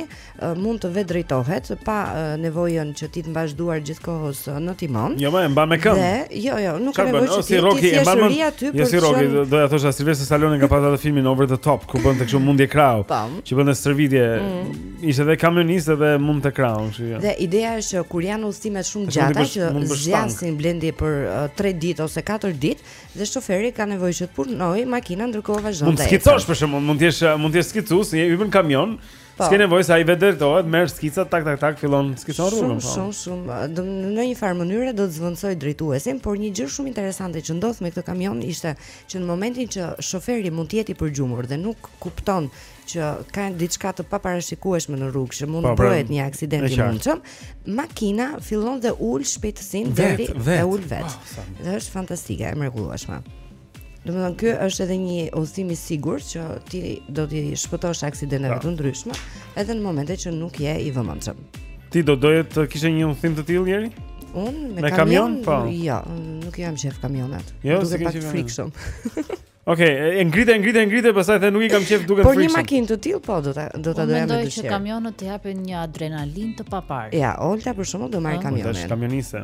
mund të vetëdrejtohet pa nevojën që ti të mbash duart gjithë kohës në timon. Jo, më mban me këmbë. Dhe jo, jo, nuk ka nevojë që ti të jesh rri aty për. Jo, si Rocky, do ja thosha Silvestre Stallone ka pasur atë filmin Over the Top ku bënte kështu mundje krau. Që bënte stërvitje. Mm. Ishte edhe kamionist edhe mundje krau, kështu jo. Dhe ideja është që kur janë udhëtime shumë të gjata që zgjasin Blendi për 3 ditë ose 4 ditë dhe shoferi ka nevojë që të punojë makina ndërkohë vazhdon. Mund të skicosh për shembull, mund të jesh mund të jesh skicues, hipën në kamion. Po. S'ke nevojë se ai vetëdrejtohet, merr skicat tak tak tak fillon skicon rrugën. Shumë po. shumë shumë. Do në një farë mënyre do të zvendësoj drejtuesin, por një gjë shumë interesante që ndodh me këtë kamion ishte që në momentin që shoferi mund të jetë i përgjumur dhe nuk kupton që ka diçka të paparashikueshme në rrugë që mund po, të pra, bëhet një aksident i mundshëm, makina fillon dhe ul shpejtësinë deri e ul vet. Oh, dhe është fantastike, e mrekullueshme. Domethënë ky është edhe një udhëtim i sigurt që ti do t'i shpëtosh aksidenteve të ndryshme edhe në momente që nuk je i vëmendshëm. Ti do doje të kishe një udhëtim të tillë Jeri? Un me, me kamion, kamion po. Jo, nuk i kam qejf kamionat. Jo, duken pak frikshëm. Okej, okay, e ngrite, e ngrite, e ngrite, pastaj the nuk i kam qejf duken frikshëm. Por një makinë të tillë po do ta do ta doja me dëshirë. Mendoj që kamionët të japin një adrenalinë të paparë. Ja, Olta për shkak tënd do marrë kamionin. Është kamioniste.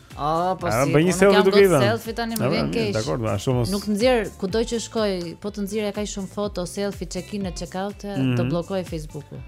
Oh, po si, bëj një selfie duke i dhënë. Selfie tani më vjen keq. Dakor, do ashtu mos. Nuk nxjer kudo që shkoj, po të nxjerrja kaq shumë foto, selfie, check-in e check-out, mm -hmm. do bllokoja Facebookun.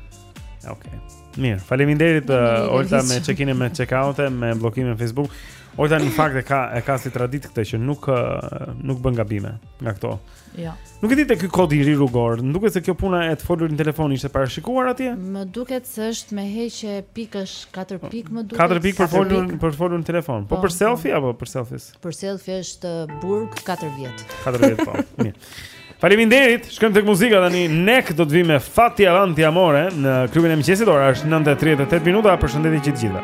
Okej. Okay. Mirë, faleminderit uh, Olta me check-in e me check-out e me bllokimin në Facebook. Olta në fakt e ka e ka si traditë këtë që nuk uh, nuk bën gabime nga këto. Ëh. Jo. Nuk e di te ky kodi i ri rrugor, më duket se kjo puna e të folurit në telefon ishte parashikuar atje. Më duket se është me heqje pikësh, katër po, pikë më duket. Katër pikë për folur për folur në telefon. Po, po për po. selfie apo për selfies? Për selfie është uh, burg 4 vjet. 4 vjet po. Mirë. Faleminderit. Shkojmë tek muzika tani. Nek do të vijë me Fatti Avanti Amore në klubin e mëngjesit. Ora është 9:38 minuta. Përshëndetje të gjithëve.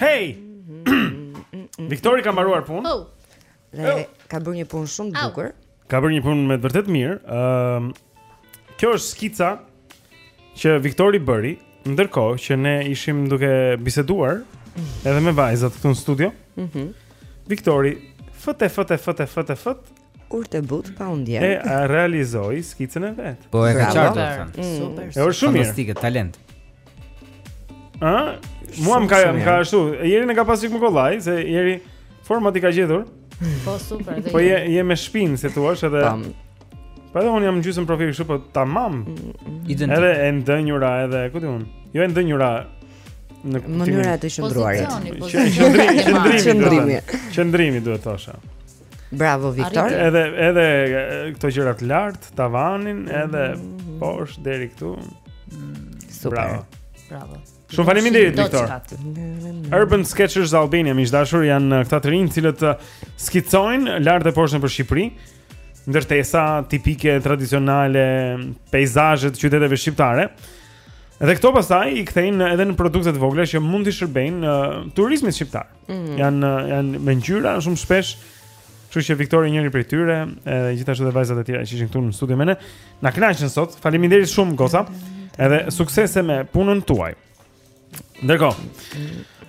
Hey! Viktori ka mbaruar punë. Oh. Dhe ka bërë një punë shumë të bukur. Ka bërë një punë me të vërtetë mirë. Ëm uh, Kjo është skica që Viktori bëri, ndërkohë që ne ishim duke biseduar edhe me vajzat këtu në studio. Mhm. Mm Viktori, fëte fëte fëte fëte fët. Urtë e butë pa u ndier. E realizoi skicën e vet. Po e ka qartë thënë. Mm. Super. Është shumë mirë. Fantastike, talent. Ë? Mua më ka më ka ashtu. Jerin e ka pasur më kollaj se Jeri formatin e ka gjetur. Po super. Po je je me shpinë si thua edhe. Tam. Po edhe un jam gjysmë profil kështu po tamam. Mm, mm. Identik. Edhe e ndënjura edhe ku di unë. Jo e ndënjura në mënyra e të qëndruarit. Qëndrimi, qëndrimi, qëndrimi duhet të thosha. Bravo Viktor. Edhe edhe këto gjërat lart, tavanin, edhe mhm. poshtë deri këtu. Super. Bravo. Bravo. Shumë faleminderit Viktor. Urban Sketchers Albania, miq të dashur, janë uh, këta të rinj, të cilët uh, skicojnë lart e poshtë nëpër Shqipëri, ndërtesa tipike tradicionale, peizazhe të qyteteve shqiptare. Dhe këto pastaj i kthejnë edhe në produkte të vogla që mund t'i shërbejnë uh, turizmit shqiptar. Mm. Janë janë me ngjyra shumë shpesh. Kështu që Viktori njëri prej tyre, edhe gjithashtu edhe vajzat e tjera që ishin këtu në studio me ne, na kënaqën sot. Faleminderit shumë goca. Edhe suksese me punën tuaj. Ndërkohë,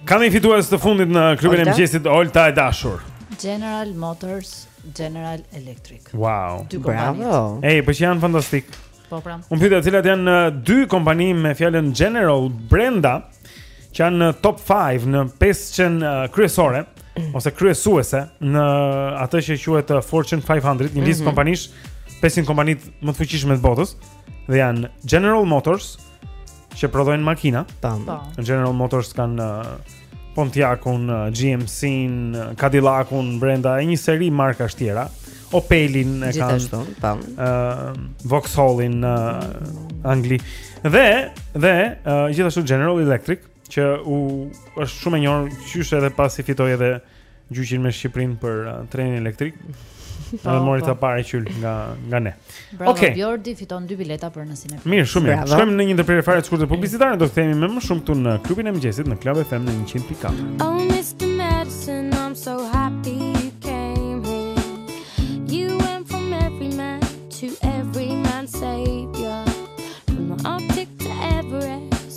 kam një fitues të fundit në klubin e mëngjesit Olta e dashur. General Motors, General Electric. Wow. Bravo. Ej, po janë fantastikë. Po pra. Unë pyeta cilat janë dy kompani me fjalën General brenda që janë në top 5 në 500 kryesore ose kryesuese në atë që quhet Fortune 500, një listë mm -hmm. kompanish 500 kompanitë më të fuqishme të botës dhe janë General Motors, që prodhojnë makina. Tam. Po. Në General Motors kanë uh, Pontiacun, uh, GMC-n, uh, Cadillacun brenda e një seri markash tjera. Opelin e kanë. Gjithashtu, tam. Ë uh, Vauxhallin në uh, Angli. Dhe dhe uh, gjithashtu General Electric që u është shumë e njohur qysh edhe pasi fitoi edhe gjyqin me Shqipërinë për uh, trenin elektrik. Po, Edhe mori po. ca para qyl nga nga ne. Bravo Okej. Bjordi fiton dy bileta për në Cineplex. Mirë, shumë mirë. Bravo. Shkojmë në një ndërprerje fare të shkurtër publicitare, do të kthehemi me më shumë këtu në klubin e mëngjesit në Club FM në 100.4. Oh, Mr. Madison, I'm so happy you came here. You went from every man to every man's savior. From the Arctic to Everest,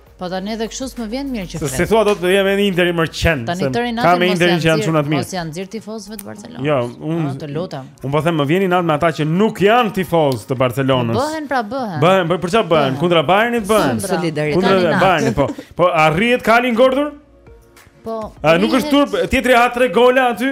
Po tani edhe kështu s'më vjen mirë që flet. Si thua do të jem në Interin më qen. Tani tëri natën kam Interin që janë çunat mirë. Mos janë nxirë tifozëve të Barcelonës. Jo, unë ah, të lutem. Unë po them më vjen inat me ata që nuk janë tifozë të Barcelonës. Po bëhen pra bëhen. Bëhen, po për çfarë bëhen? Kundra Bayernit bëhen. Solidaritet. Kundra Bayernit po. Po arrihet kali ngordhur? Po. A nuk është turp? Tjetri ha tre gola aty.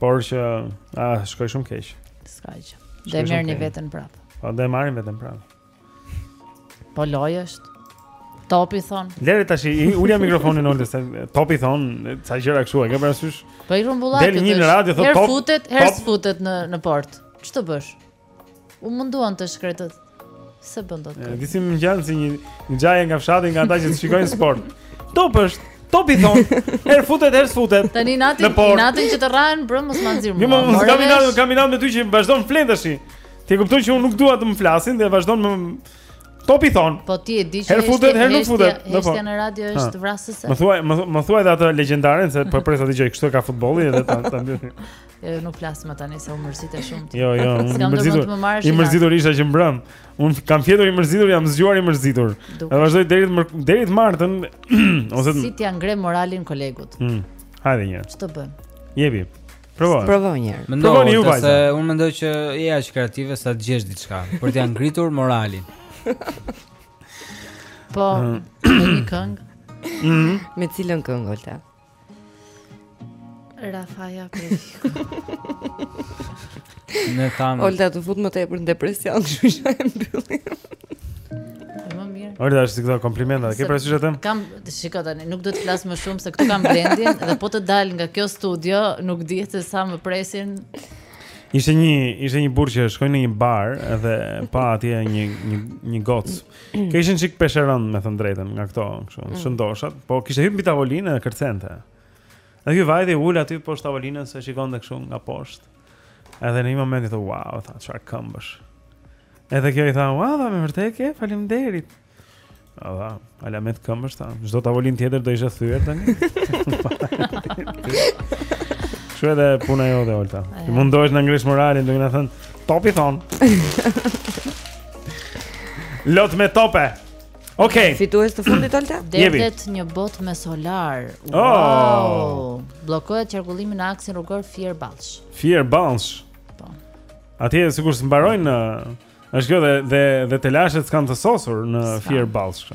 Por që ju shkoi shumë keq. S'ka gjë. Do e merrni veten prap. Po do e marrin veten prap. Po lojë është. Topi thon. Lere tash i ulja mikrofonin Oltës Topi thon ca gjëra kështu e ke parasysh? Po i rrumbullakët. Del një në radio thot Topi. Herë futet, herë s'futet në në portë. Ç'të bësh? U munduan të shkretët. S'e bën dot. Ti si më ngjan si një xhaje nga fshati nga ata që të shikojnë sport. Top është. Topi thon. Her futet, her s'futet. Tani inatin, inatin që të rrahën mbrëm mos ma nxirr më. Jo, mos kam inat, kam inat me ty që vazhdon flet tash. Ti e kupton që unë nuk dua të më flasin dhe vazhdon më Topi thon. Po ti e di që her futet, her nuk futet. Do po. në radio është vrasëse. Më thuaj, më thuaj atë legjendaren se po pres ta dëgjoj, kështu e ka futbolli edhe ta ta mbyllni. Jo, nuk flas më tani se u mërzite shumë. Jo, jo, unë mërzitur. I mërzitur isha që mbrëm. Unë kam fjetur i mërzitur, jam zgjuar i mërzitur. Do vazhdoj deri të deri të martën ose si t'ia ngre moralin kolegut. Hm. Hajde një. Ç'të bën? Jepi. Provo. Provo një herë. Mendohu vajza. Se unë mendoj që je aq kreative sa të gjesh diçka për të ngritur moralin. Po, me një këngë. Mhm. Me cilën këngë, Olta? Rafaja Prefiku. Ne thamë. Olta të fut më tepër në depresion, kështu që e mbyllim. Më mirë. Olta është si këto komplimentet, ke parasysh atë? Kam, shiko tani, nuk do të flas më shumë se këtu kam Blendin dhe po të dal nga kjo studio, nuk dihet se sa më presin. Ishte një ishte një burrë që shkoi në një bar dhe pa atje një një një gocë. Kjo ishte një çik peshërëndë, me thënë drejtën, nga këto, kështu, mm. shëndoshat, po kishte hypur mbi tavolinë e kërcente. Dhe ky vajti ul aty poshtë tavolinës e shikonte kështu nga poshtë. Edhe në një moment i thotë, "Wow, tha, çfarë këmbësh." Edhe kjo i tha, "Wow, tha, me vërtet ke, faleminderit." A tha, alamet këmbësh tha. Çdo tavolinë tjetër do të ishte thyer tani. Kjo edhe puna jote, Olta. Ti mundohesh të na ngresh moralin, do të na thënë, "Topi thon." Lot me tope. Okej. Okay. Thuaje të fundit Olta? Derdhet një bot me solar. Oh! Wow. Oh. Bllokohet qarkullimi në aksin rrugor Fier Ballsh. Fier Ballsh. Po. Atje sikur s'mbarojnë, është kjo dhe dhe dhe telashet s'kan të sosur në Fier Ballsh.